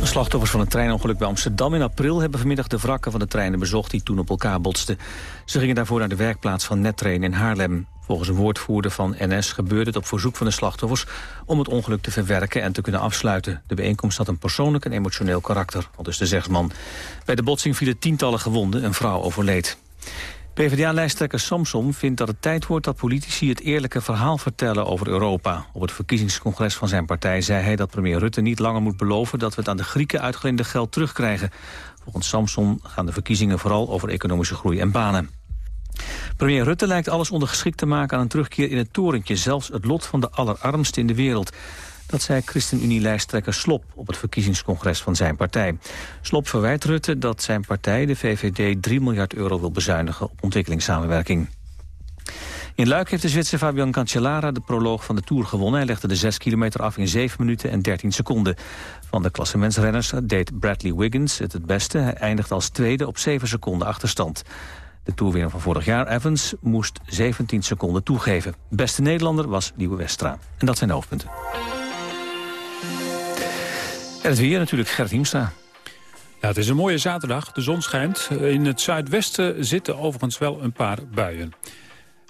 [SPEAKER 4] De slachtoffers van een treinongeluk bij Amsterdam in april... hebben vanmiddag de wrakken van de treinen bezocht die toen op elkaar botsten. Ze gingen daarvoor naar de werkplaats van Nettrain in Haarlem. Volgens een woordvoerder van NS gebeurde het op verzoek van de slachtoffers... om het ongeluk te verwerken en te kunnen afsluiten. De bijeenkomst had een persoonlijk en emotioneel karakter, al dus de zegsman. Bij de botsing vielen tientallen gewonden, een vrouw overleed. PvdA-lijsttrekker Samsom vindt dat het tijd wordt dat politici het eerlijke verhaal vertellen over Europa. Op het verkiezingscongres van zijn partij zei hij dat premier Rutte niet langer moet beloven dat we het aan de Grieken uitgeleende geld terugkrijgen. Volgens Samsom gaan de verkiezingen vooral over economische groei en banen. Premier Rutte lijkt alles ondergeschikt te maken aan een terugkeer in het torentje, zelfs het lot van de allerarmsten in de wereld. Dat zei ChristenUnie-lijsttrekker Slop op het verkiezingscongres van zijn partij. Slop verwijt Rutte dat zijn partij, de VVD, 3 miljard euro wil bezuinigen op ontwikkelingssamenwerking. In Luik heeft de Zwitser Fabian Cancellara de proloog van de Tour gewonnen. Hij legde de 6 kilometer af in 7 minuten en 13 seconden. Van de klassementsrenners deed Bradley Wiggins het het beste. Hij eindigde als tweede op 7 seconden achterstand. De toerwinnaar van vorig jaar, Evans, moest 17 seconden toegeven. Beste Nederlander was Nieuwe Westra. En dat zijn de hoofdpunten. En het weer natuurlijk, Gert Hiemstra.
[SPEAKER 22] Ja, het is een mooie zaterdag. De zon schijnt. In het zuidwesten zitten overigens wel een paar buien.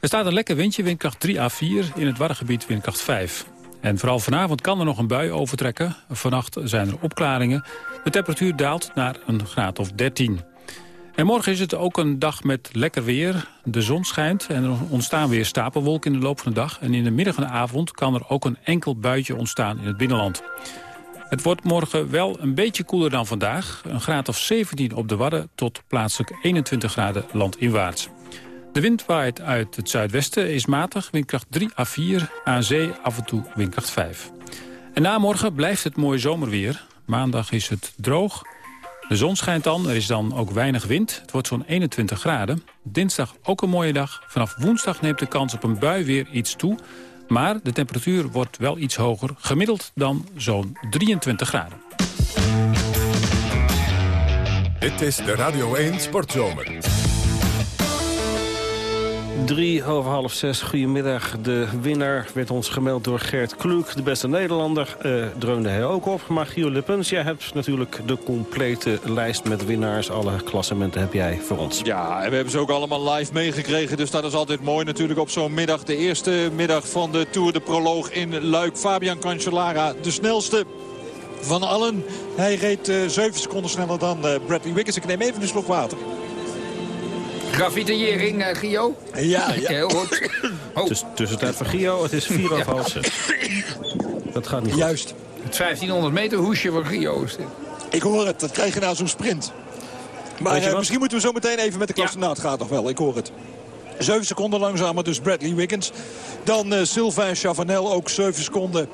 [SPEAKER 22] Er staat een lekker windje, windkracht 3 à 4. In het Waddengebied windkracht 5. En vooral vanavond kan er nog een bui overtrekken. Vannacht zijn er opklaringen. De temperatuur daalt naar een graad of 13. En morgen is het ook een dag met lekker weer. De zon schijnt en er ontstaan weer stapelwolken in de loop van de dag. En in de middag en de avond kan er ook een enkel buitje ontstaan in het binnenland. Het wordt morgen wel een beetje koeler dan vandaag. Een graad of 17 op de Wadden tot plaatselijk 21 graden landinwaarts. De wind waait uit het zuidwesten, is matig, windkracht 3 à 4. Aan zee af en toe windkracht 5. En na morgen blijft het mooi zomerweer. Maandag is het droog. De zon schijnt dan, er is dan ook weinig wind. Het wordt zo'n 21 graden. Dinsdag ook een mooie dag. Vanaf woensdag neemt de kans op een bui weer iets toe. Maar de temperatuur wordt wel iets hoger, gemiddeld dan zo'n 23 graden.
[SPEAKER 1] Dit is de Radio 1 Sportzomer.
[SPEAKER 2] Drie over half zes, goedemiddag. De winnaar werd ons gemeld door Gert Kluk, de beste Nederlander. Uh, dreunde hij ook op. Maar Gio Lippens, jij hebt natuurlijk de complete lijst met winnaars. Alle klassementen heb jij voor ons.
[SPEAKER 11] Ja, en we hebben ze ook allemaal live meegekregen. Dus dat is altijd mooi natuurlijk op zo'n middag. De eerste middag van de Tour de Proloog in Luik. Fabian Cancellara, de snelste van allen. Hij reed uh, 7 seconden sneller dan uh, Bradley Wiggins. Ik neem even een slok water.
[SPEAKER 3] Gravitering, uh, Gio?
[SPEAKER 11] Ja, ja.
[SPEAKER 3] Heel goed.
[SPEAKER 2] Oh. Dus tussentijd van Gio, het is 4 over half. Dat gaat niet goed.
[SPEAKER 11] Juist.
[SPEAKER 3] Het 1500 meter hoesje van Gio is dit.
[SPEAKER 11] Ik hoor het, dat krijg je nou zo'n sprint. Maar uh, misschien moeten we zo meteen even met de klasse. Ja. Nou, het gaat nog wel, ik hoor het. 7 seconden langzamer, dus Bradley Wiggins. Dan uh, Sylvain Chavanel, ook 7 seconden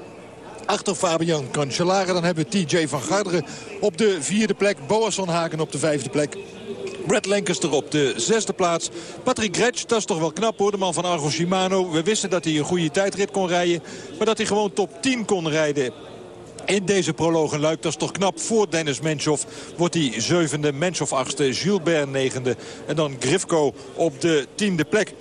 [SPEAKER 11] achter Fabian Cancellara. Dan hebben we TJ van Garderen op de vierde plek. Boas van Haken op de vijfde plek. Brad Lancaster op de zesde plaats. Patrick Gretsch, dat is toch wel knap hoor, de man van Argo Shimano. We wisten dat hij een goede tijdrit kon rijden. Maar dat hij gewoon top 10 kon rijden in deze proloog Luik. Dat is toch knap voor Dennis Menchoff. Wordt hij zevende, Menchoff achtste, Gilbert negende. En dan Grifko op de tiende plek.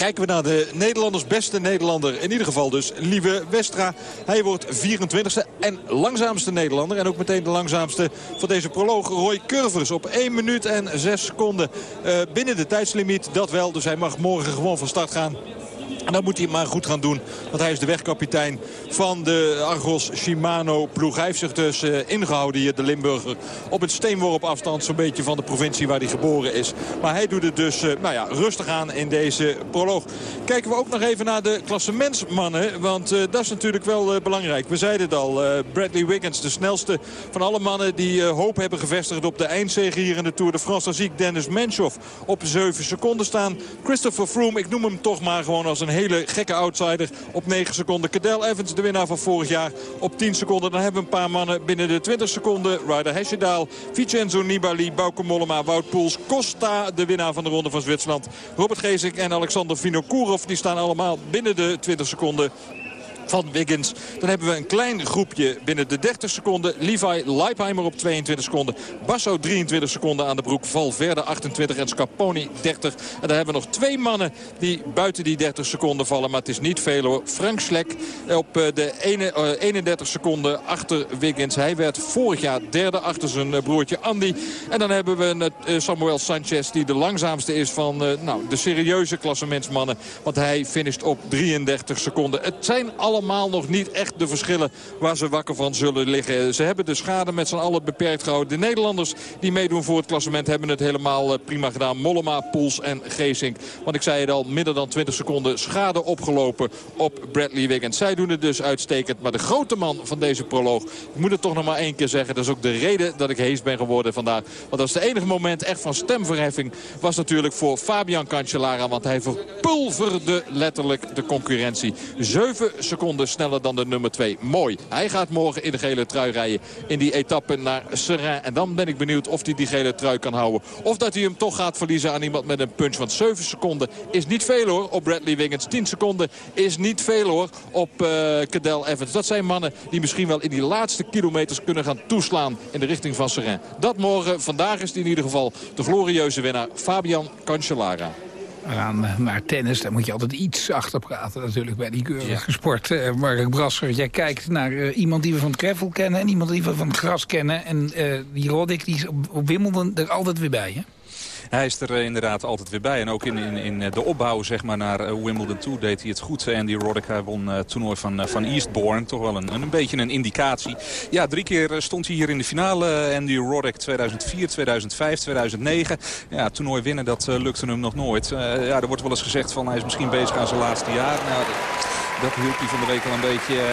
[SPEAKER 11] Kijken we naar de Nederlanders, beste Nederlander. In ieder geval dus Lieve Westra. Hij wordt 24ste en langzaamste Nederlander. En ook meteen de langzaamste van deze proloog. Roy Curvers op 1 minuut en 6 seconden uh, binnen de tijdslimiet. Dat wel, dus hij mag morgen gewoon van start gaan. En dat moet hij maar goed gaan doen. Want hij is de wegkapitein van de Argos Shimano ploeg. Hij heeft zich dus uh, ingehouden hier, de Limburger. Op een steenworp afstand zo'n beetje van de provincie waar hij geboren is. Maar hij doet het dus uh, nou ja, rustig aan in deze proloog. Kijken we ook nog even naar de klassementsmannen. Want uh, dat is natuurlijk wel belangrijk. We zeiden het al, Bradley Wiggins, de snelste van alle mannen... die hoop hebben gevestigd op de eindzege hier in de Tour de France. Dan zie ik Dennis Menchoff op 7 seconden staan. Christopher Froome, ik noem hem toch maar gewoon als een hele gekke outsider op 9 seconden. Cadel Evans, de winnaar van vorig jaar, op 10 seconden. Dan hebben we een paar mannen binnen de 20 seconden. Ryder Hesjedaal, Vincenzo Nibali, Bauke Mollema, Wout Poels, Costa, de winnaar van de Ronde van Zwitserland. Robert Geesink en Alexander Vinokourov, die staan allemaal binnen de 20 seconden van Wiggins. Dan hebben we een klein groepje binnen de 30 seconden. Levi Leipheimer op 22 seconden. Basso 23 seconden aan de broek. Valverde 28 en Scarponi 30. En dan hebben we nog twee mannen die buiten die 30 seconden vallen. Maar het is niet veel hoor. Frank Slek op eh, de 31 eh, seconden achter Wiggins. Hij werd vorig jaar derde achter zijn eh, broertje Andy. En dan hebben we Samuel Sanchez die de langzaamste is van nou, de serieuze klassementsmannen. Want hij finisht op 33 seconden. Het zijn allemaal allemaal nog niet echt de verschillen waar ze wakker van zullen liggen. Ze hebben de schade met z'n allen beperkt gehouden. De Nederlanders die meedoen voor het klassement hebben het helemaal eh, prima gedaan. Mollema, Poels en Geesink. Want ik zei het al, minder dan 20 seconden schade opgelopen op Bradley Wiggins. Zij doen het dus uitstekend. Maar de grote man van deze proloog, ik moet het toch nog maar één keer zeggen. Dat is ook de reden dat ik hees ben geworden vandaag. Want dat is het enige moment echt van stemverheffing was natuurlijk voor Fabian Cancellara. Want hij verpulverde letterlijk de concurrentie. 7 seconden sneller dan de nummer 2. Mooi. Hij gaat morgen in de gele trui rijden in die etappe naar Seraing. En dan ben ik benieuwd of hij die gele trui kan houden. Of dat hij hem toch gaat verliezen aan iemand met een punch. Want 7 seconden is niet veel hoor op Bradley Wiggins. 10 seconden is niet veel hoor op uh, Cadel Evans. Dat zijn mannen die misschien wel in die laatste kilometers kunnen gaan toeslaan in de richting van Seraing. Dat morgen, vandaag is in ieder geval de glorieuze winnaar Fabian Cancellara
[SPEAKER 3] aan eh, naar tennis. Daar moet je altijd iets achter praten natuurlijk bij die keurige sport. Uh, Mark Brasser, jij kijkt naar uh, iemand die we van het gravel kennen... en iemand die we van het gras kennen. En uh, die Roddick die is op, op Wimbledon er altijd weer bij, hè?
[SPEAKER 23] Hij is er inderdaad altijd weer bij. En ook in, in, in de opbouw zeg maar, naar Wimbledon toe deed hij het goed. Andy Roddick hij won het toernooi van, van Eastbourne. Toch wel een, een beetje een indicatie. Ja, drie keer stond hij hier in de finale. Andy Roddick 2004, 2005, 2009. Ja, toernooi winnen dat lukte hem nog nooit. ja, er wordt wel eens gezegd van hij is misschien bezig aan zijn laatste jaar. Nou, dat hielp hij van de week al een beetje, uh,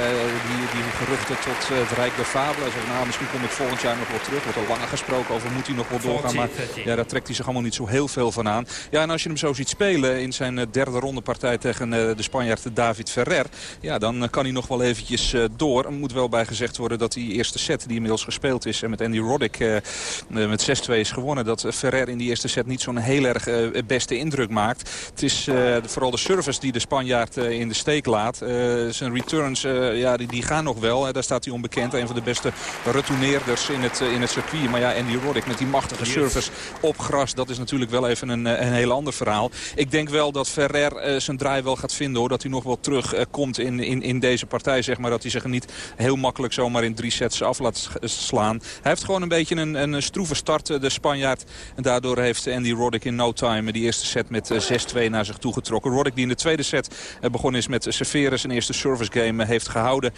[SPEAKER 23] die, die geruchten tot uh, het Rijk der Fabelen. Hij nou, misschien kom ik volgend jaar nog wel terug. Er wordt al langer gesproken over, moet hij nog wel doorgaan. Maar ja, daar trekt hij zich allemaal niet zo heel veel van aan. Ja, en als je hem zo ziet spelen in zijn uh, derde rondepartij tegen de Spanjaard David Ferrer. Ja, dan kan hij nog wel eventjes door. Er moet wel bij gezegd worden dat die eerste set die inmiddels gespeeld is... en met Andy Roddick met 6-2 is gewonnen... dat Ferrer in die eerste set niet zo'n heel erg beste indruk maakt. Het is vooral de service die de Spanjaard in de steek laat. Uh, zijn returns uh, ja, die, die, gaan nog wel. daar staat hij onbekend. Een van de beste retourneerders in het, uh, in het circuit. Maar ja, Andy Roddick met die machtige service op gras. Dat is natuurlijk wel even een, een heel ander verhaal. Ik denk wel dat Ferrer zijn draai wel gaat vinden. Hoor, dat hij nog wel terugkomt in, in, in deze partij. Zeg maar, dat hij zich niet heel makkelijk zomaar in drie sets af laat slaan. Hij heeft gewoon een beetje een, een stroeve start, de Spanjaard. En daardoor heeft Andy Roddick in no time die eerste set met 6-2 naar zich toe getrokken. Roddick die in de tweede set begonnen is met serveren zijn eerste service game eh, heeft gehouden. 1-0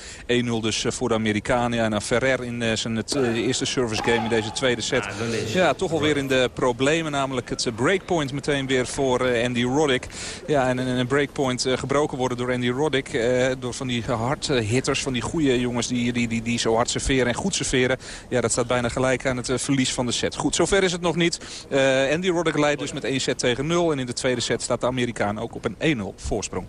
[SPEAKER 23] dus eh, voor de Amerikanen. En Ferrer in eh, zijn eerste service game in deze tweede set. Ja, toch alweer in de problemen. Namelijk het breakpoint meteen weer voor Andy Roddick. Ja, en een breakpoint gebroken worden door Andy Roddick. door van die hard hitters, van die goede jongens die, die, die, die zo hard serveren en goed serveren. Ja, dat staat bijna gelijk aan het verlies van de set. Goed, zover is het nog niet. Andy Roddick leidt dus met 1 set tegen 0. En in de tweede set staat de Amerikaan ook op een 1-0 voorsprong.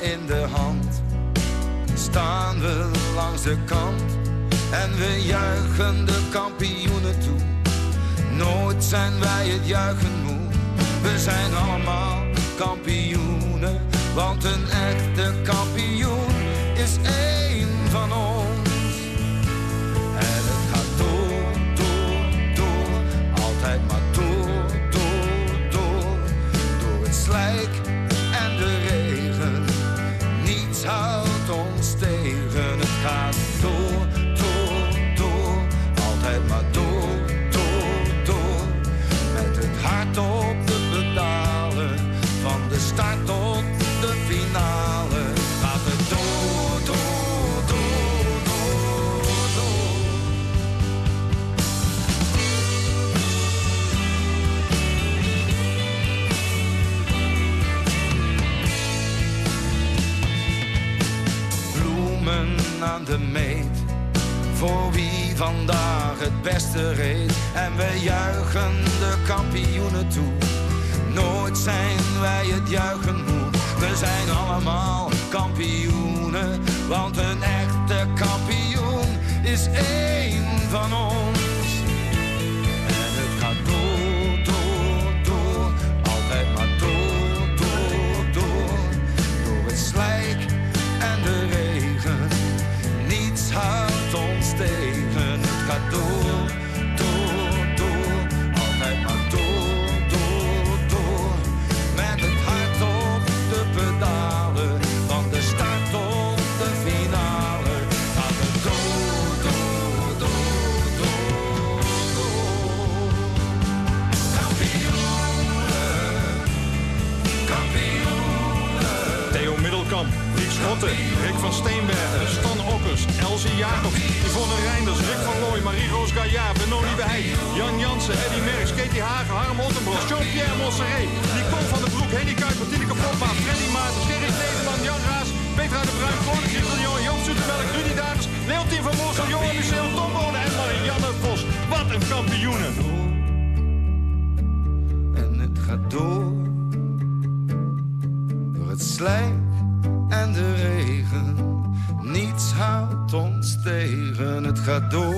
[SPEAKER 24] In de hand. Staan we langs de kant en we juichen de kampioenen toe. Nooit zijn wij het juichen moe, we zijn allemaal kampioenen, want een echte kampioen is één aan de meet. Voor wie vandaag het beste reed. En we juichen de kampioenen toe. Nooit zijn wij het juichen moe. We zijn allemaal kampioenen. Want een echte kampioen is één van ons.
[SPEAKER 11] Hagen, Harm Ottenbros, Jean-Pierre Montserrat, Nicole van der Broek, Henny Kuiper, Tineke Poppa, Freddy Maartens, Gerrit Nederland, Jan Raas, Petra de Bruin, Claude Grieseljon, Joop Zoetemelk, Rudy Daars, Leontien van Moorsel, Johan Luceel, Tom en Marianne Vos. Wat een kampioenen!
[SPEAKER 24] En het gaat door, door het slijk en de regen. Niets houdt ons tegen, het gaat door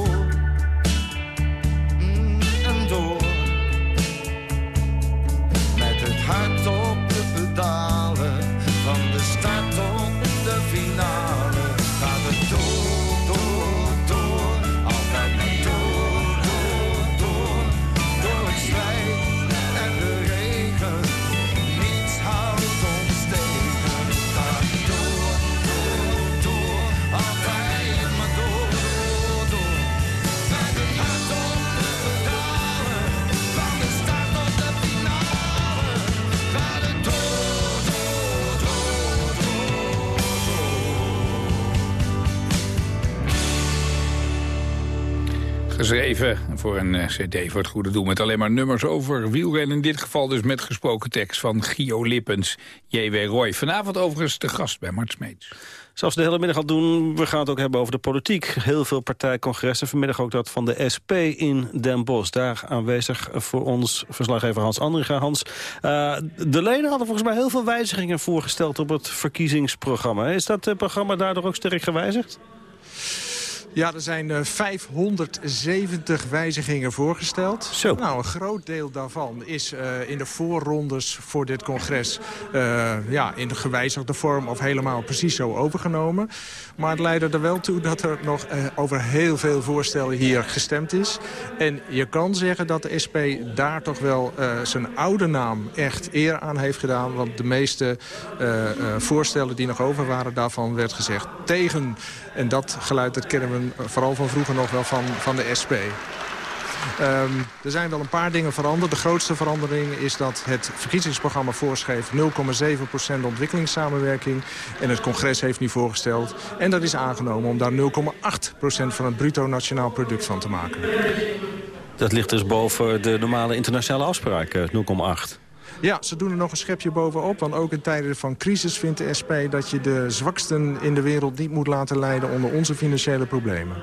[SPEAKER 3] voor een eh, cd voor het goede doel. Met alleen maar nummers over wielrennen. In dit geval dus met gesproken tekst van Gio Lippens, J.W. Roy. Vanavond overigens de gast bij Mart Smeets.
[SPEAKER 2] Zoals we de hele middag al doen, we gaan het ook hebben over de politiek. Heel veel partijcongressen, vanmiddag ook dat van de SP in Den Bosch. Daar aanwezig voor ons verslaggever Hans Andringa. Hans, eh, de leden hadden volgens mij heel veel wijzigingen voorgesteld op het verkiezingsprogramma. Is dat eh, programma daardoor ook sterk gewijzigd?
[SPEAKER 25] Ja, er zijn eh, 570 wijzigingen voorgesteld.
[SPEAKER 2] Zo.
[SPEAKER 25] Nou, een groot deel daarvan is eh, in de voorrondes voor dit congres... eh, ja, in de gewijzigde vorm of helemaal precies zo overgenomen. Maar het leidde er wel toe dat er nog eh, over heel veel voorstellen hier gestemd is. En je kan zeggen dat de SP daar toch wel eh, zijn oude naam echt eer aan heeft gedaan. Want de meeste eh, eh, voorstellen die nog over waren, daarvan werd gezegd tegen. En dat geluid dat kennen we vooral van vroeger nog wel van, van de SP. Ehm, er zijn wel een paar dingen veranderd. De grootste verandering is dat het verkiezingsprogramma voorschreef 0,7% ontwikkelingssamenwerking. En het congres heeft nu voorgesteld, en dat is aangenomen, om daar 0,8% van het bruto nationaal product van te maken.
[SPEAKER 2] Dat ligt dus boven de normale internationale afspraak, eh, 0,8.
[SPEAKER 25] Ja, ze doen er nog een schepje bovenop. Want ook in tijden van crisis vindt de SP dat je de zwaksten in de wereld niet moet laten lijden onder onze financiële problemen.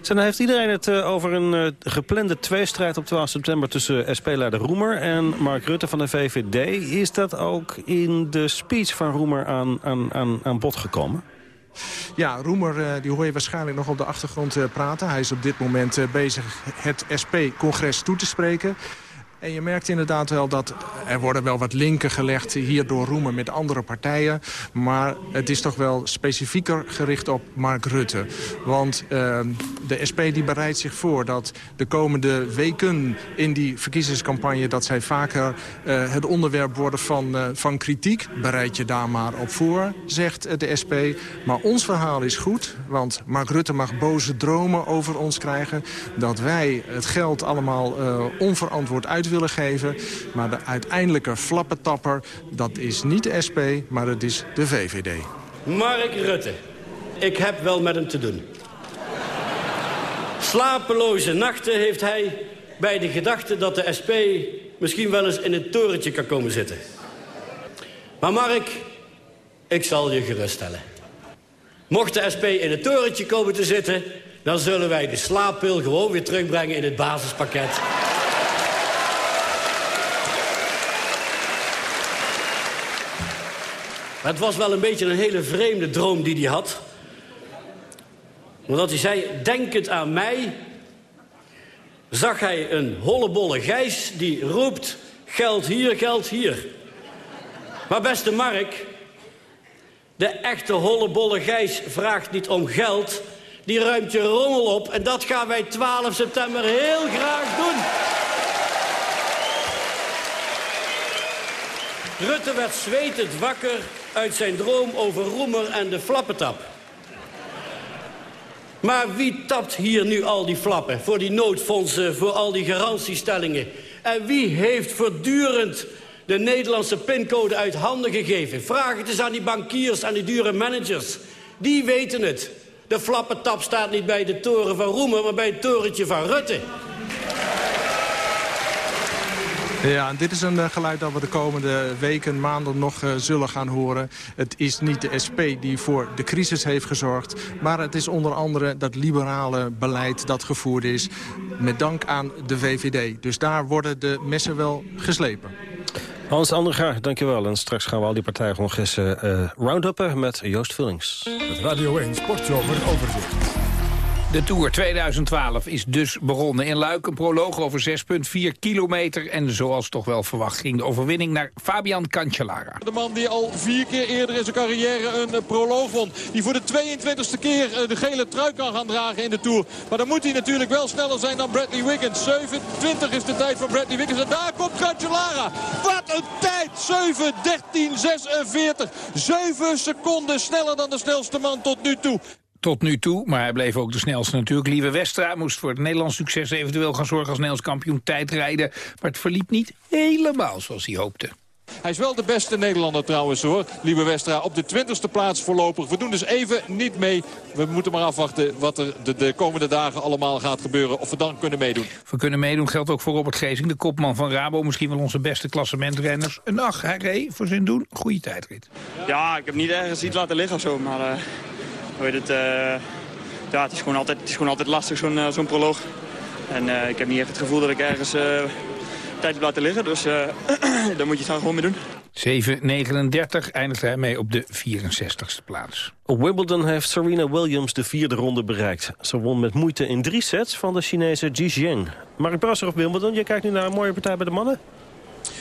[SPEAKER 2] Zo, dan heeft iedereen het uh, over een uh, geplande tweestrijd op 12 september... tussen SP-leider Roemer en Mark Rutte van de VVD. Is dat ook in de speech van Roemer aan, aan, aan, aan bod gekomen?
[SPEAKER 25] Ja, Roemer uh, die hoor je waarschijnlijk nog op de achtergrond praten. Hij is op dit moment bezig het SP-congres toe te spreken. En je merkt inderdaad wel dat er worden wel wat linken gelegd hier door Roemer met andere partijen. Maar het is toch wel specifieker gericht op Mark Rutte. Want uh, de SP die bereidt zich voor dat de komende weken in die verkiezingscampagne... dat zij vaker uh, het onderwerp worden van, uh, van kritiek. Bereid je daar maar op voor, zegt de SP. Maar ons verhaal is goed, want Mark Rutte mag boze dromen over ons krijgen. Dat wij het geld allemaal onverantwoord uit willen geven. Maar de uiteindelijke flappetapper, dat is niet de SP, maar het is de VVD.
[SPEAKER 26] Mark Rutte, ik heb wel met hem te doen. Slapeloze nachten heeft hij bij de gedachte dat de SP misschien wel eens in het torentje kan komen zitten. Maar Mark, ik zal je geruststellen. Mocht de SP in het torentje komen te zitten... dan zullen wij de slaappil gewoon weer terugbrengen in het basispakket. Maar het was wel een beetje een hele vreemde droom die hij had. Omdat hij zei, denkend aan mij... zag hij een hollebolle gijs die roept... geld hier, geld hier. Maar beste Mark... de echte hollebolle gijs vraagt niet om geld... die ruimt je rommel op en dat gaan wij 12 september heel graag doen. Rutte werd zwetend wakker uit zijn droom over Roemer en de flappetap. Maar wie tapt hier nu al die flappen? Voor die noodfondsen, voor al die garantiestellingen? En wie heeft voortdurend de Nederlandse pincode uit handen gegeven? Vraag het eens aan die bankiers, aan die dure managers. Die weten het. De flappetap staat niet bij de toren van Roemer, maar bij het torentje van Rutte.
[SPEAKER 25] Ja, en dit is een uh, geluid dat we de komende weken, maanden nog uh, zullen gaan horen. Het is niet de SP die voor de crisis heeft gezorgd. Maar het is onder andere dat liberale beleid dat gevoerd is. Met dank aan de VVD. Dus daar worden de messen wel geslepen.
[SPEAKER 2] Hans Andergaar, dankjewel. En straks gaan we al die partijcongressen uh, round-uppen met Joost Vullings.
[SPEAKER 1] Het Radio 1 Sportzomer overzicht.
[SPEAKER 3] De Tour 2012 is dus begonnen in Luik. Een proloog over 6,4 kilometer. En zoals toch wel verwacht ging de overwinning naar Fabian Cancellara.
[SPEAKER 11] De man die al vier keer eerder in zijn carrière een proloog won. Die voor de 22e keer de gele trui kan gaan dragen in de Tour. Maar dan moet hij natuurlijk wel sneller zijn dan Bradley Wiggins. 27 is de tijd van Bradley Wiggins. En daar komt Cancellara. Wat een tijd! 7, 13, 46. 7 seconden sneller dan de snelste man tot nu toe
[SPEAKER 3] tot nu toe. Maar hij bleef ook de snelste natuurlijk. Lieve Westra moest voor het Nederlands succes eventueel gaan zorgen als Nederlands kampioen tijdrijden. Maar het verliep niet helemaal zoals hij hoopte.
[SPEAKER 11] Hij is wel de beste Nederlander trouwens hoor, Lieve Westra. Op de 20ste plaats voorlopig. We doen dus even niet mee. We moeten maar afwachten wat er de, de, komende dagen allemaal gaat gebeuren. Of we dan kunnen meedoen.
[SPEAKER 3] We kunnen meedoen geldt ook voor Robert Gezing, de kopman van Rabo. Misschien wel onze beste klassementrenners. Een nacht, hij reed voor zijn doen. Goede tijdrit.
[SPEAKER 16] Ja, ik heb niet ergens iets laten liggen of zo. Maar uh, weet het, uh, ja, het, is gewoon altijd, het is gewoon altijd lastig, zo'n uh, zo'n proloog. En uh, ik heb niet echt het gevoel dat ik ergens tijd heb laten liggen. Dus [clears throat] daar moet je het dan gewoon mee doen.
[SPEAKER 3] 7.39 eindigt hij mee op de 64ste plaats.
[SPEAKER 2] Op Wimbledon heeft Serena Williams de vierde ronde bereikt. Ze won met moeite in drie sets van de Chinese Ji Jiang. Mark Brasser op Wimbledon, je kijkt nu naar een mooie partij bij de mannen.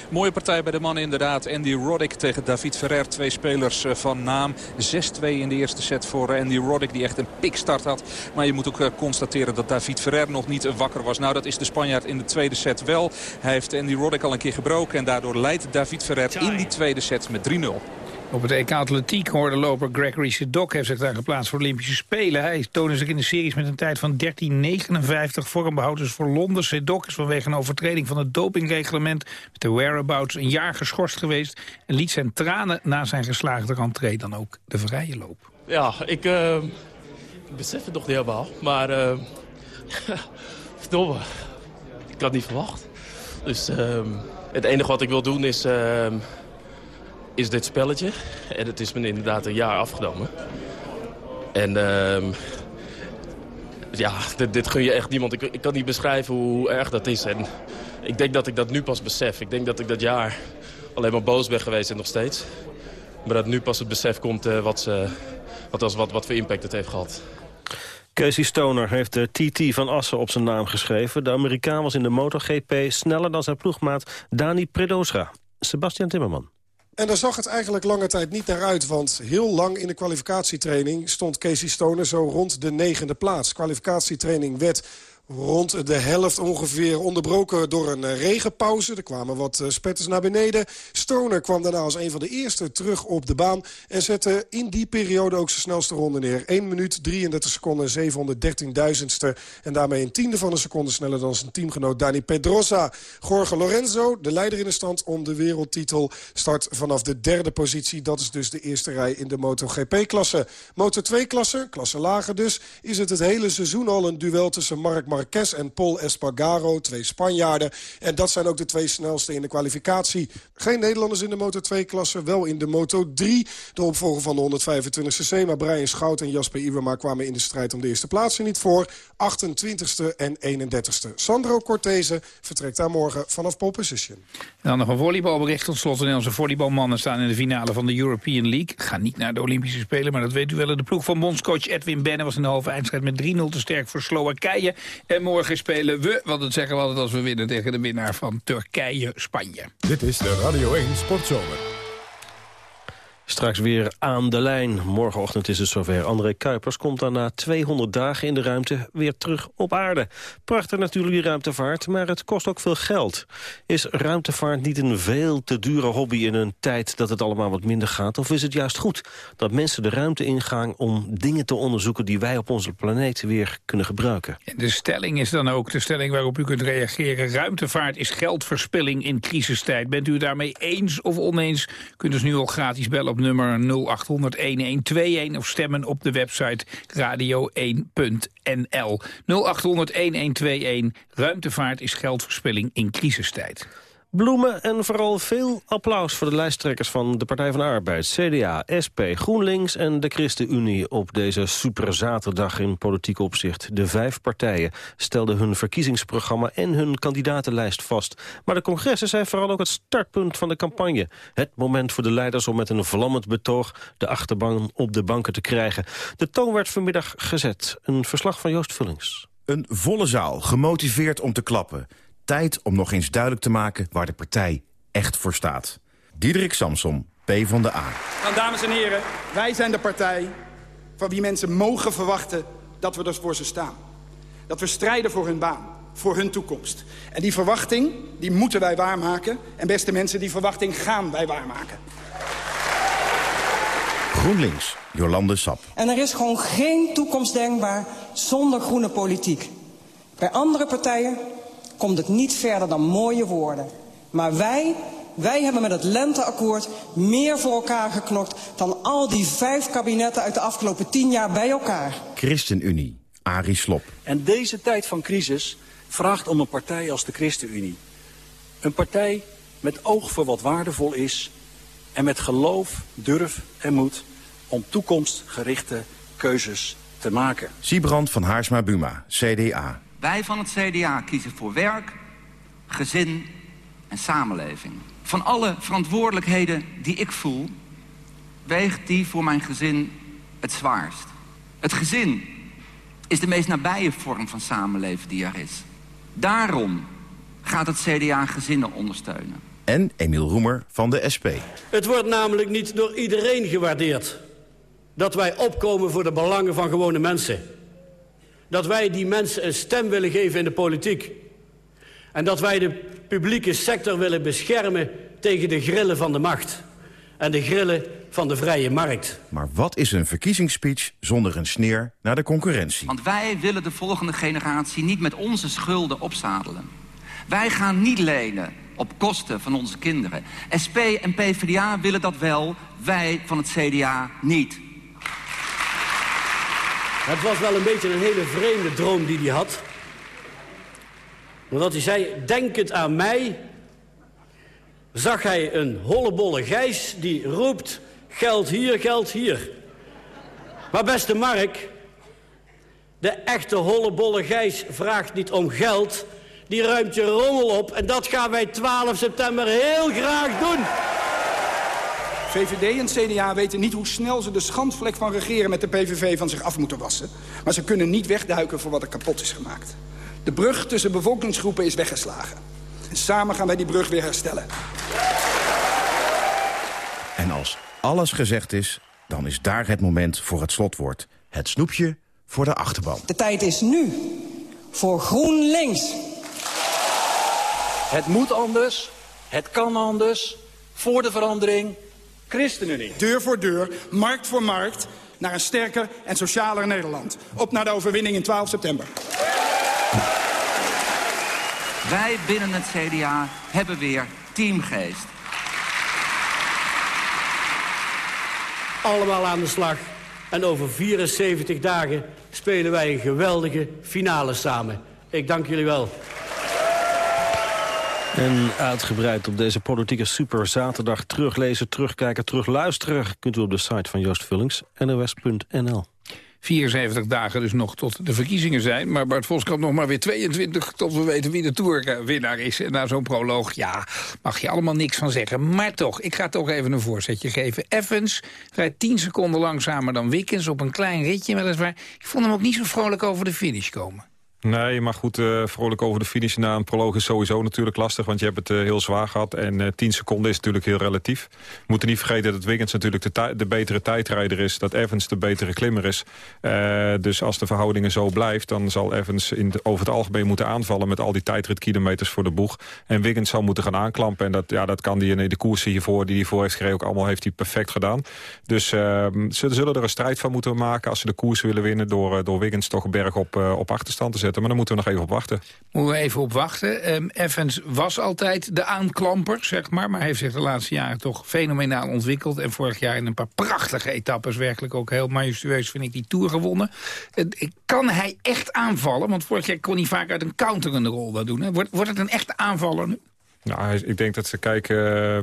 [SPEAKER 23] Mooie partij bij de mannen inderdaad. Andy Roddick tegen David Ferrer. Twee spelers van naam. 6-2 in de eerste set voor Andy Roddick die echt een pikstart had. Maar je moet ook constateren dat David Ferrer nog niet wakker was. Nou dat is de Spanjaard in de tweede set wel. Hij heeft Andy Roddick al een keer gebroken. En daardoor leidt David Ferrer in die tweede set met 3-0.
[SPEAKER 3] Op het EK Atletiek hoorde loper Gregory Sedok heeft zich daar geplaatst voor Olympische Spelen. Hij toonde zich in de series met een tijd van 13.59. Vormbehouders voor Londen. Sedok is vanwege een overtreding van het dopingreglement met de whereabouts een jaar geschorst geweest. En liet zijn tranen na zijn geslaagde rentree dan ook de vrije loop.
[SPEAKER 27] Ja, ik, uh, besef het nog niet helemaal. Maar uh, [laughs] verdomme, ik had niet verwacht. Dus uh, het enige wat ik wil doen is is dit spelletje. En het is me inderdaad een jaar afgenomen. En uh, ja, dit, dit gun je echt niemand. Ik, ik kan niet beschrijven hoe erg dat is. En ik denk dat ik dat nu pas besef. Ik denk dat ik dat jaar alleen maar boos ben geweest en nog steeds. Maar dat nu pas het besef komt uh, wat, ze, wat, wat, wat voor impact het heeft gehad.
[SPEAKER 2] Casey Stoner heeft de TT van Assen op zijn naam geschreven. De Amerikaan was in de MotoGP sneller dan zijn ploegmaat Dani Predosra. Sebastian Timmerman.
[SPEAKER 28] En daar zag het eigenlijk lange tijd niet naar uit. Want heel lang in de kwalificatietraining stond Casey Stoner zo rond de negende plaats. Kwalificatietraining werd rond de helft ongeveer onderbroken door een eh, regenpauze. Er kwamen wat eh, spetters naar beneden. Stoner kwam daarna als een van de eerste terug op de baan... en zette in die periode ook zijn snelste ronde neer. 1 minuut 33 seconden, 713.000ste. En daarmee een tiende van een seconde sneller dan zijn teamgenoot Dani Pedrosa. Jorge Lorenzo, de leider in de stand om de wereldtitel... start vanaf de derde positie. Dat is dus de eerste rij in de MotoGP-klasse. Moto2-klasse, klasse lager dus... is het het hele seizoen al een duel tussen Mark Marquez en Paul Espargaro, twee Spanjaarden. En dat zijn ook de twee snelste in de kwalificatie. Geen Nederlanders in de Moto2-klasse, wel in de Moto3. De opvolger van de 125cc, maar Brian Schout en Jasper Iwema kwamen in de strijd om de eerste plaatsen niet voor. 28ste en 31ste. Sandro Cortese vertrekt daar morgen vanaf pole position.
[SPEAKER 3] Dan nog een volleybalbericht. Tot slot, onze volleybalmannen staan in de finale van de European League. Gaan niet naar de Olympische Spelen, maar dat weet u wel. De ploeg van bondscoach Edwin Benne was in de halve eindstrijd met 3-0 te sterk voor Slowakije. En morgen spelen we, want dat zeggen we altijd als we winnen... tegen de winnaar van Turkije-Spanje.
[SPEAKER 1] Dit is de Radio 1 Sportzomer.
[SPEAKER 2] Straks weer aan de lijn. Morgenochtend is het zover. André Kuipers komt dan na 200 dagen in de ruimte weer terug op aarde. Prachtig natuurlijk die ruimtevaart, maar het kost ook veel geld. Is ruimtevaart niet een veel te dure hobby in een tijd dat het allemaal wat minder gaat? Of is het juist goed dat mensen de ruimte ingaan om dingen te onderzoeken die wij op onze planeet weer kunnen gebruiken?
[SPEAKER 3] De stelling is dan ook de stelling waarop u kunt reageren. Ruimtevaart is geldverspilling in crisistijd. Bent u daarmee eens of oneens? Kunt dus nu al gratis bellen nummer 0800-1121 of stemmen op de website radio1.nl. 0800-1121. Ruimtevaart is geldverspilling in crisistijd.
[SPEAKER 2] Bloemen en vooral veel applaus voor de lijsttrekkers van de Partij van de Arbeid, CDA, SP, GroenLinks en de ChristenUnie op deze superzaterdag in politiek opzicht. De vijf partijen stelden hun verkiezingsprogramma en hun kandidatenlijst vast. Maar de congressen zijn vooral ook het startpunt van de campagne. Het moment voor de leiders om met een vlammend betoog de achterban op de banken te krijgen. De toon werd vanmiddag gezet. Een verslag van Joost Vullings.
[SPEAKER 29] Een volle zaal, gemotiveerd om te klappen tijd om nog eens duidelijk te maken waar de partij echt voor staat. Diederik Samsom, P van de A.
[SPEAKER 30] Nou, dames en heren, wij zijn de partij van wie mensen mogen verwachten dat we er voor ze staan. Dat we strijden voor hun baan, voor hun toekomst. En die verwachting, die moeten wij waarmaken. En beste mensen, die verwachting gaan wij waarmaken.
[SPEAKER 29] GroenLinks, Jolande Sap.
[SPEAKER 31] En er is gewoon geen toekomst denkbaar zonder groene politiek. Bij andere partijen komt het niet verder dan mooie woorden. Maar wij, wij hebben met het lenteakkoord meer voor elkaar geknokt... dan al die vijf kabinetten uit de afgelopen tien jaar bij elkaar.
[SPEAKER 29] ChristenUnie, Arie Slop.
[SPEAKER 32] En deze tijd van crisis vraagt om een partij als de ChristenUnie. Een partij met oog voor wat waardevol is... en met geloof, durf en moed om toekomstgerichte keuzes te maken.
[SPEAKER 29] Siebrand van Haarsma-Buma, CDA.
[SPEAKER 33] Wij van het CDA kiezen voor werk, gezin en samenleving. Van alle verantwoordelijkheden die ik voel, weegt die voor mijn gezin het zwaarst. Het gezin is de meest nabije vorm van samenleven die er is. Daarom gaat het CDA gezinnen ondersteunen.
[SPEAKER 29] En Emiel Roemer van de SP.
[SPEAKER 26] Het wordt namelijk niet door iedereen gewaardeerd... dat wij opkomen voor de belangen van gewone mensen dat wij die mensen een stem willen geven in de politiek. En dat wij de publieke sector willen beschermen tegen de grillen van de macht. En de grillen van de vrije markt.
[SPEAKER 29] Maar wat is een verkiezingsspeech zonder een sneer naar de concurrentie?
[SPEAKER 33] Want wij willen de volgende generatie niet met onze schulden opzadelen. Wij gaan niet lenen op kosten van onze kinderen. SP en PvdA willen dat wel, wij van het CDA niet.
[SPEAKER 26] Het was wel een beetje een hele vreemde droom die hij had. Omdat hij zei, denkend aan mij... zag hij een hollebolle gijs die roept... geld hier, geld hier. Maar beste Mark... De echte hollebolle Gijs vraagt niet om geld. Die ruimt je rommel op en dat gaan wij 12 september heel graag doen.
[SPEAKER 30] VVD en CDA weten niet hoe snel ze de schandvlek van regeren met de PVV van zich af moeten wassen. Maar ze kunnen niet wegduiken voor wat er kapot is gemaakt. De brug tussen bevolkingsgroepen is weggeslagen. En samen gaan wij die brug weer herstellen.
[SPEAKER 34] En als alles gezegd is, dan is daar het moment voor het slotwoord. Het snoepje voor de achterban.
[SPEAKER 31] De tijd is nu voor GroenLinks.
[SPEAKER 32] Het moet anders, het kan anders, voor de verandering, ChristenUnie.
[SPEAKER 30] Deur voor deur, markt voor markt, naar een sterker en socialer Nederland. Op naar de overwinning in 12 september.
[SPEAKER 33] Wij binnen het CDA hebben weer teamgeest.
[SPEAKER 26] Allemaal aan de slag. En over 74 dagen spelen wij een geweldige finale samen. Ik dank jullie wel.
[SPEAKER 2] En uitgebreid op deze politieke super zaterdag teruglezen, terugkijken, terugluisteren... kunt u op de site van Joost Vullings, nos.nl.
[SPEAKER 3] 74 dagen dus nog tot de verkiezingen zijn. Maar Bart Voskamp nog maar weer 22 tot we weten wie de Tour-winnaar is. En na zo'n proloog, ja, mag je allemaal niks van zeggen. Maar toch, ik ga toch even een voorzetje geven. Evans rijdt 10 seconden langzamer dan Wickens op een klein ritje weliswaar. Ik vond hem ook niet zo vrolijk over de finish komen.
[SPEAKER 14] Nee, maar goed, uh, vrolijk over de finish na een proloog is sowieso natuurlijk lastig. Want je hebt het uh, heel zwaar gehad. En uh, 10 seconden is natuurlijk heel relatief. We moeten niet vergeten dat Wiggins natuurlijk de, betere tijdrijder is. Dat Evans de betere klimmer is. dus als de verhoudingen zo blijft... dan zal Evans in over het algemeen moeten aanvallen... met al die tijdritkilometers voor de boeg. En Wiggins zal moeten gaan aanklampen. En dat, ja, dat kan die in de koersen hiervoor, die hij voor heeft gereden... ook allemaal heeft hij perfect gedaan. Dus ehm, ze zullen er een strijd van moeten maken... als ze de koers willen winnen... door, door Wiggins toch berg op, op achterstand te zetten. Maar dan moeten we nog even op wachten.
[SPEAKER 3] Moeten we even op wachten. Um, Evans was altijd de aanklamper, zeg maar. Maar heeft zich de laatste jaren toch fenomenaal ontwikkeld. En vorig jaar in een paar prachtige etappes... werkelijk ook heel majestueus, vind ik, die Tour gewonnen. Kan hij echt aanvallen? Want vorig jaar kon hij vaak uit een counterende rol dat doen. Hè? Wordt, wordt het een echte aanvaller nu?
[SPEAKER 14] Nou, ik denk dat ze kijken...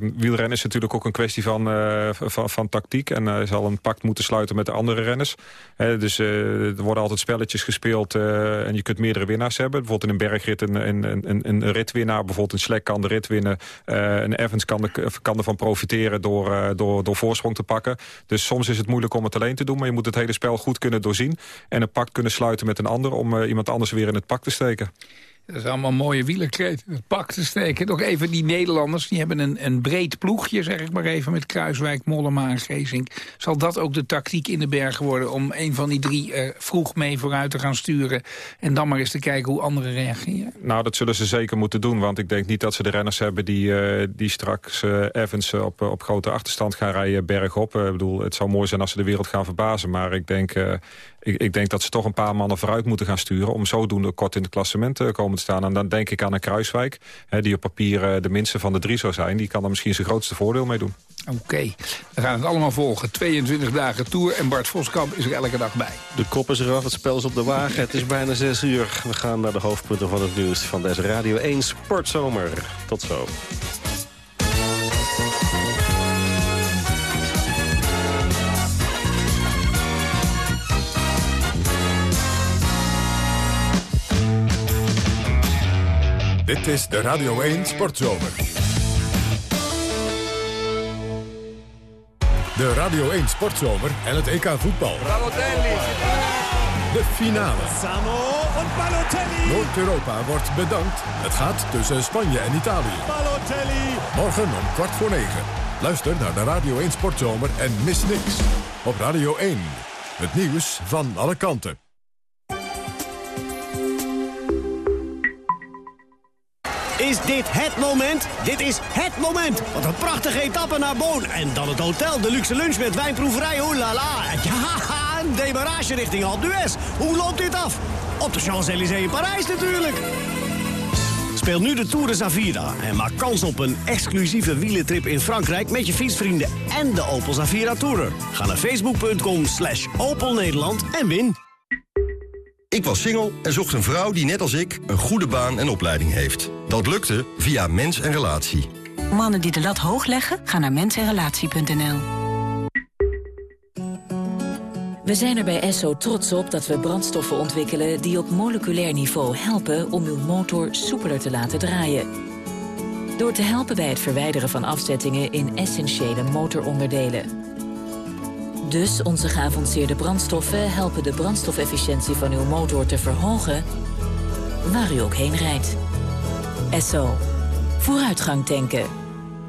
[SPEAKER 14] Uh, wielrennen is natuurlijk ook een kwestie van, uh, van, van, tactiek. En hij uh, zal een pact moeten sluiten met de andere renners. dus er worden altijd spelletjes gespeeld en je kunt meerdere winnaars hebben. Bijvoorbeeld in een bergrit een, een, een, een ritwinnaar. Bijvoorbeeld een Slek kan de rit winnen. en Evans kan, de, kan ervan profiteren door, door, door voorsprong te pakken. Dus soms is het moeilijk om het alleen te doen. Maar je moet het hele spel goed kunnen doorzien. En een pact kunnen sluiten met een ander... om iemand anders weer in het pak te steken.
[SPEAKER 3] Dat is allemaal mooie wielerkreet. Het pak te steken. Nog even die Nederlanders. Die hebben een, een breed ploegje, zeg ik maar even. Met Kruiswijk, Mollema en. Zal dat ook de tactiek in de bergen worden? Om een van die drie uh, vroeg mee vooruit te gaan sturen. En dan maar eens te kijken hoe anderen reageren.
[SPEAKER 14] Nou, dat zullen ze zeker moeten doen. Want ik denk niet dat ze de renners hebben die, uh, die straks uh, Evans op, op grote achterstand gaan rijden bergop. ik bedoel, het zou mooi zijn als ze de wereld gaan verbazen. Maar ik denk ik, ik, denk dat ze toch een paar mannen vooruit moeten gaan sturen... om zodoende kort in het klassement te komen te staan. En dan denk ik aan een Kruiswijk, hè, die op papier de minste van de drie zou zijn. Die kan er misschien zijn grootste voordeel mee doen.
[SPEAKER 3] Oké, okay. we gaan het allemaal volgen. 22 dagen Tour en Bart Voskamp is er elke dag bij.
[SPEAKER 2] De kop is eraf, het spel is op de wagen. Het is bijna 6 uur. We gaan naar de hoofdpunten van het nieuws van deze Radio 1 Sportzomer. Tot zo.
[SPEAKER 1] Dit is de Radio 1 Sportzomer. De Radio 1 Sportzomer en het EK voetbal.
[SPEAKER 35] Balotelli.
[SPEAKER 1] De finale.
[SPEAKER 35] Samo en Balotelli.
[SPEAKER 1] Noord-Europa wordt bedankt. Het gaat tussen Spanje en Italië.
[SPEAKER 35] Balotelli.
[SPEAKER 1] Morgen om kwart voor negen. Luister naar de Radio 1 Sportzomer en mis niks. Op Radio 1. Het nieuws van alle kanten.
[SPEAKER 36] Is dit het moment? Dit is het moment. Wat een prachtige etappe naar Boon. En dan het hotel, de luxe lunch met wijnproeverij. Oh la la. Ja, [laughs] een demarage richting Alpe. Hoe loopt dit af? Op de Champs-Élysées in Parijs natuurlijk. Speel nu de Tour de Zavira en maak kans op een exclusieve wielentrip in Frankrijk... met je fietsvrienden en de Opel Zavira Tourer. Ga naar facebook.com slash Opel Nederland en win.
[SPEAKER 29] Ik was single en zocht een vrouw die net als ik een goede baan en opleiding heeft. Dat lukte via Mens en Relatie.
[SPEAKER 37] Mannen die de lat hoog leggen, gaan naar mensenrelatie.nl.
[SPEAKER 38] We zijn er bij Esso trots op dat we brandstoffen ontwikkelen... die op moleculair niveau helpen om uw motor soepeler te laten draaien. Door te helpen bij het verwijderen van afzettingen in essentiële motoronderdelen. Dus onze geavanceerde brandstoffen helpen de brandstofefficiëntie van uw motor te verhogen... waar u ook heen rijdt. Esso. Vooruitgang tanken.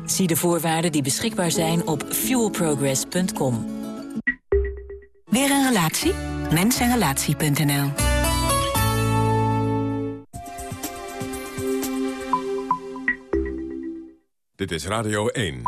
[SPEAKER 38] Zie de voorwaarden die beschikbaar zijn op fuelprogress.com.
[SPEAKER 39] Weer een relatie? Mensenrelatie.nl
[SPEAKER 1] Dit is Radio 1.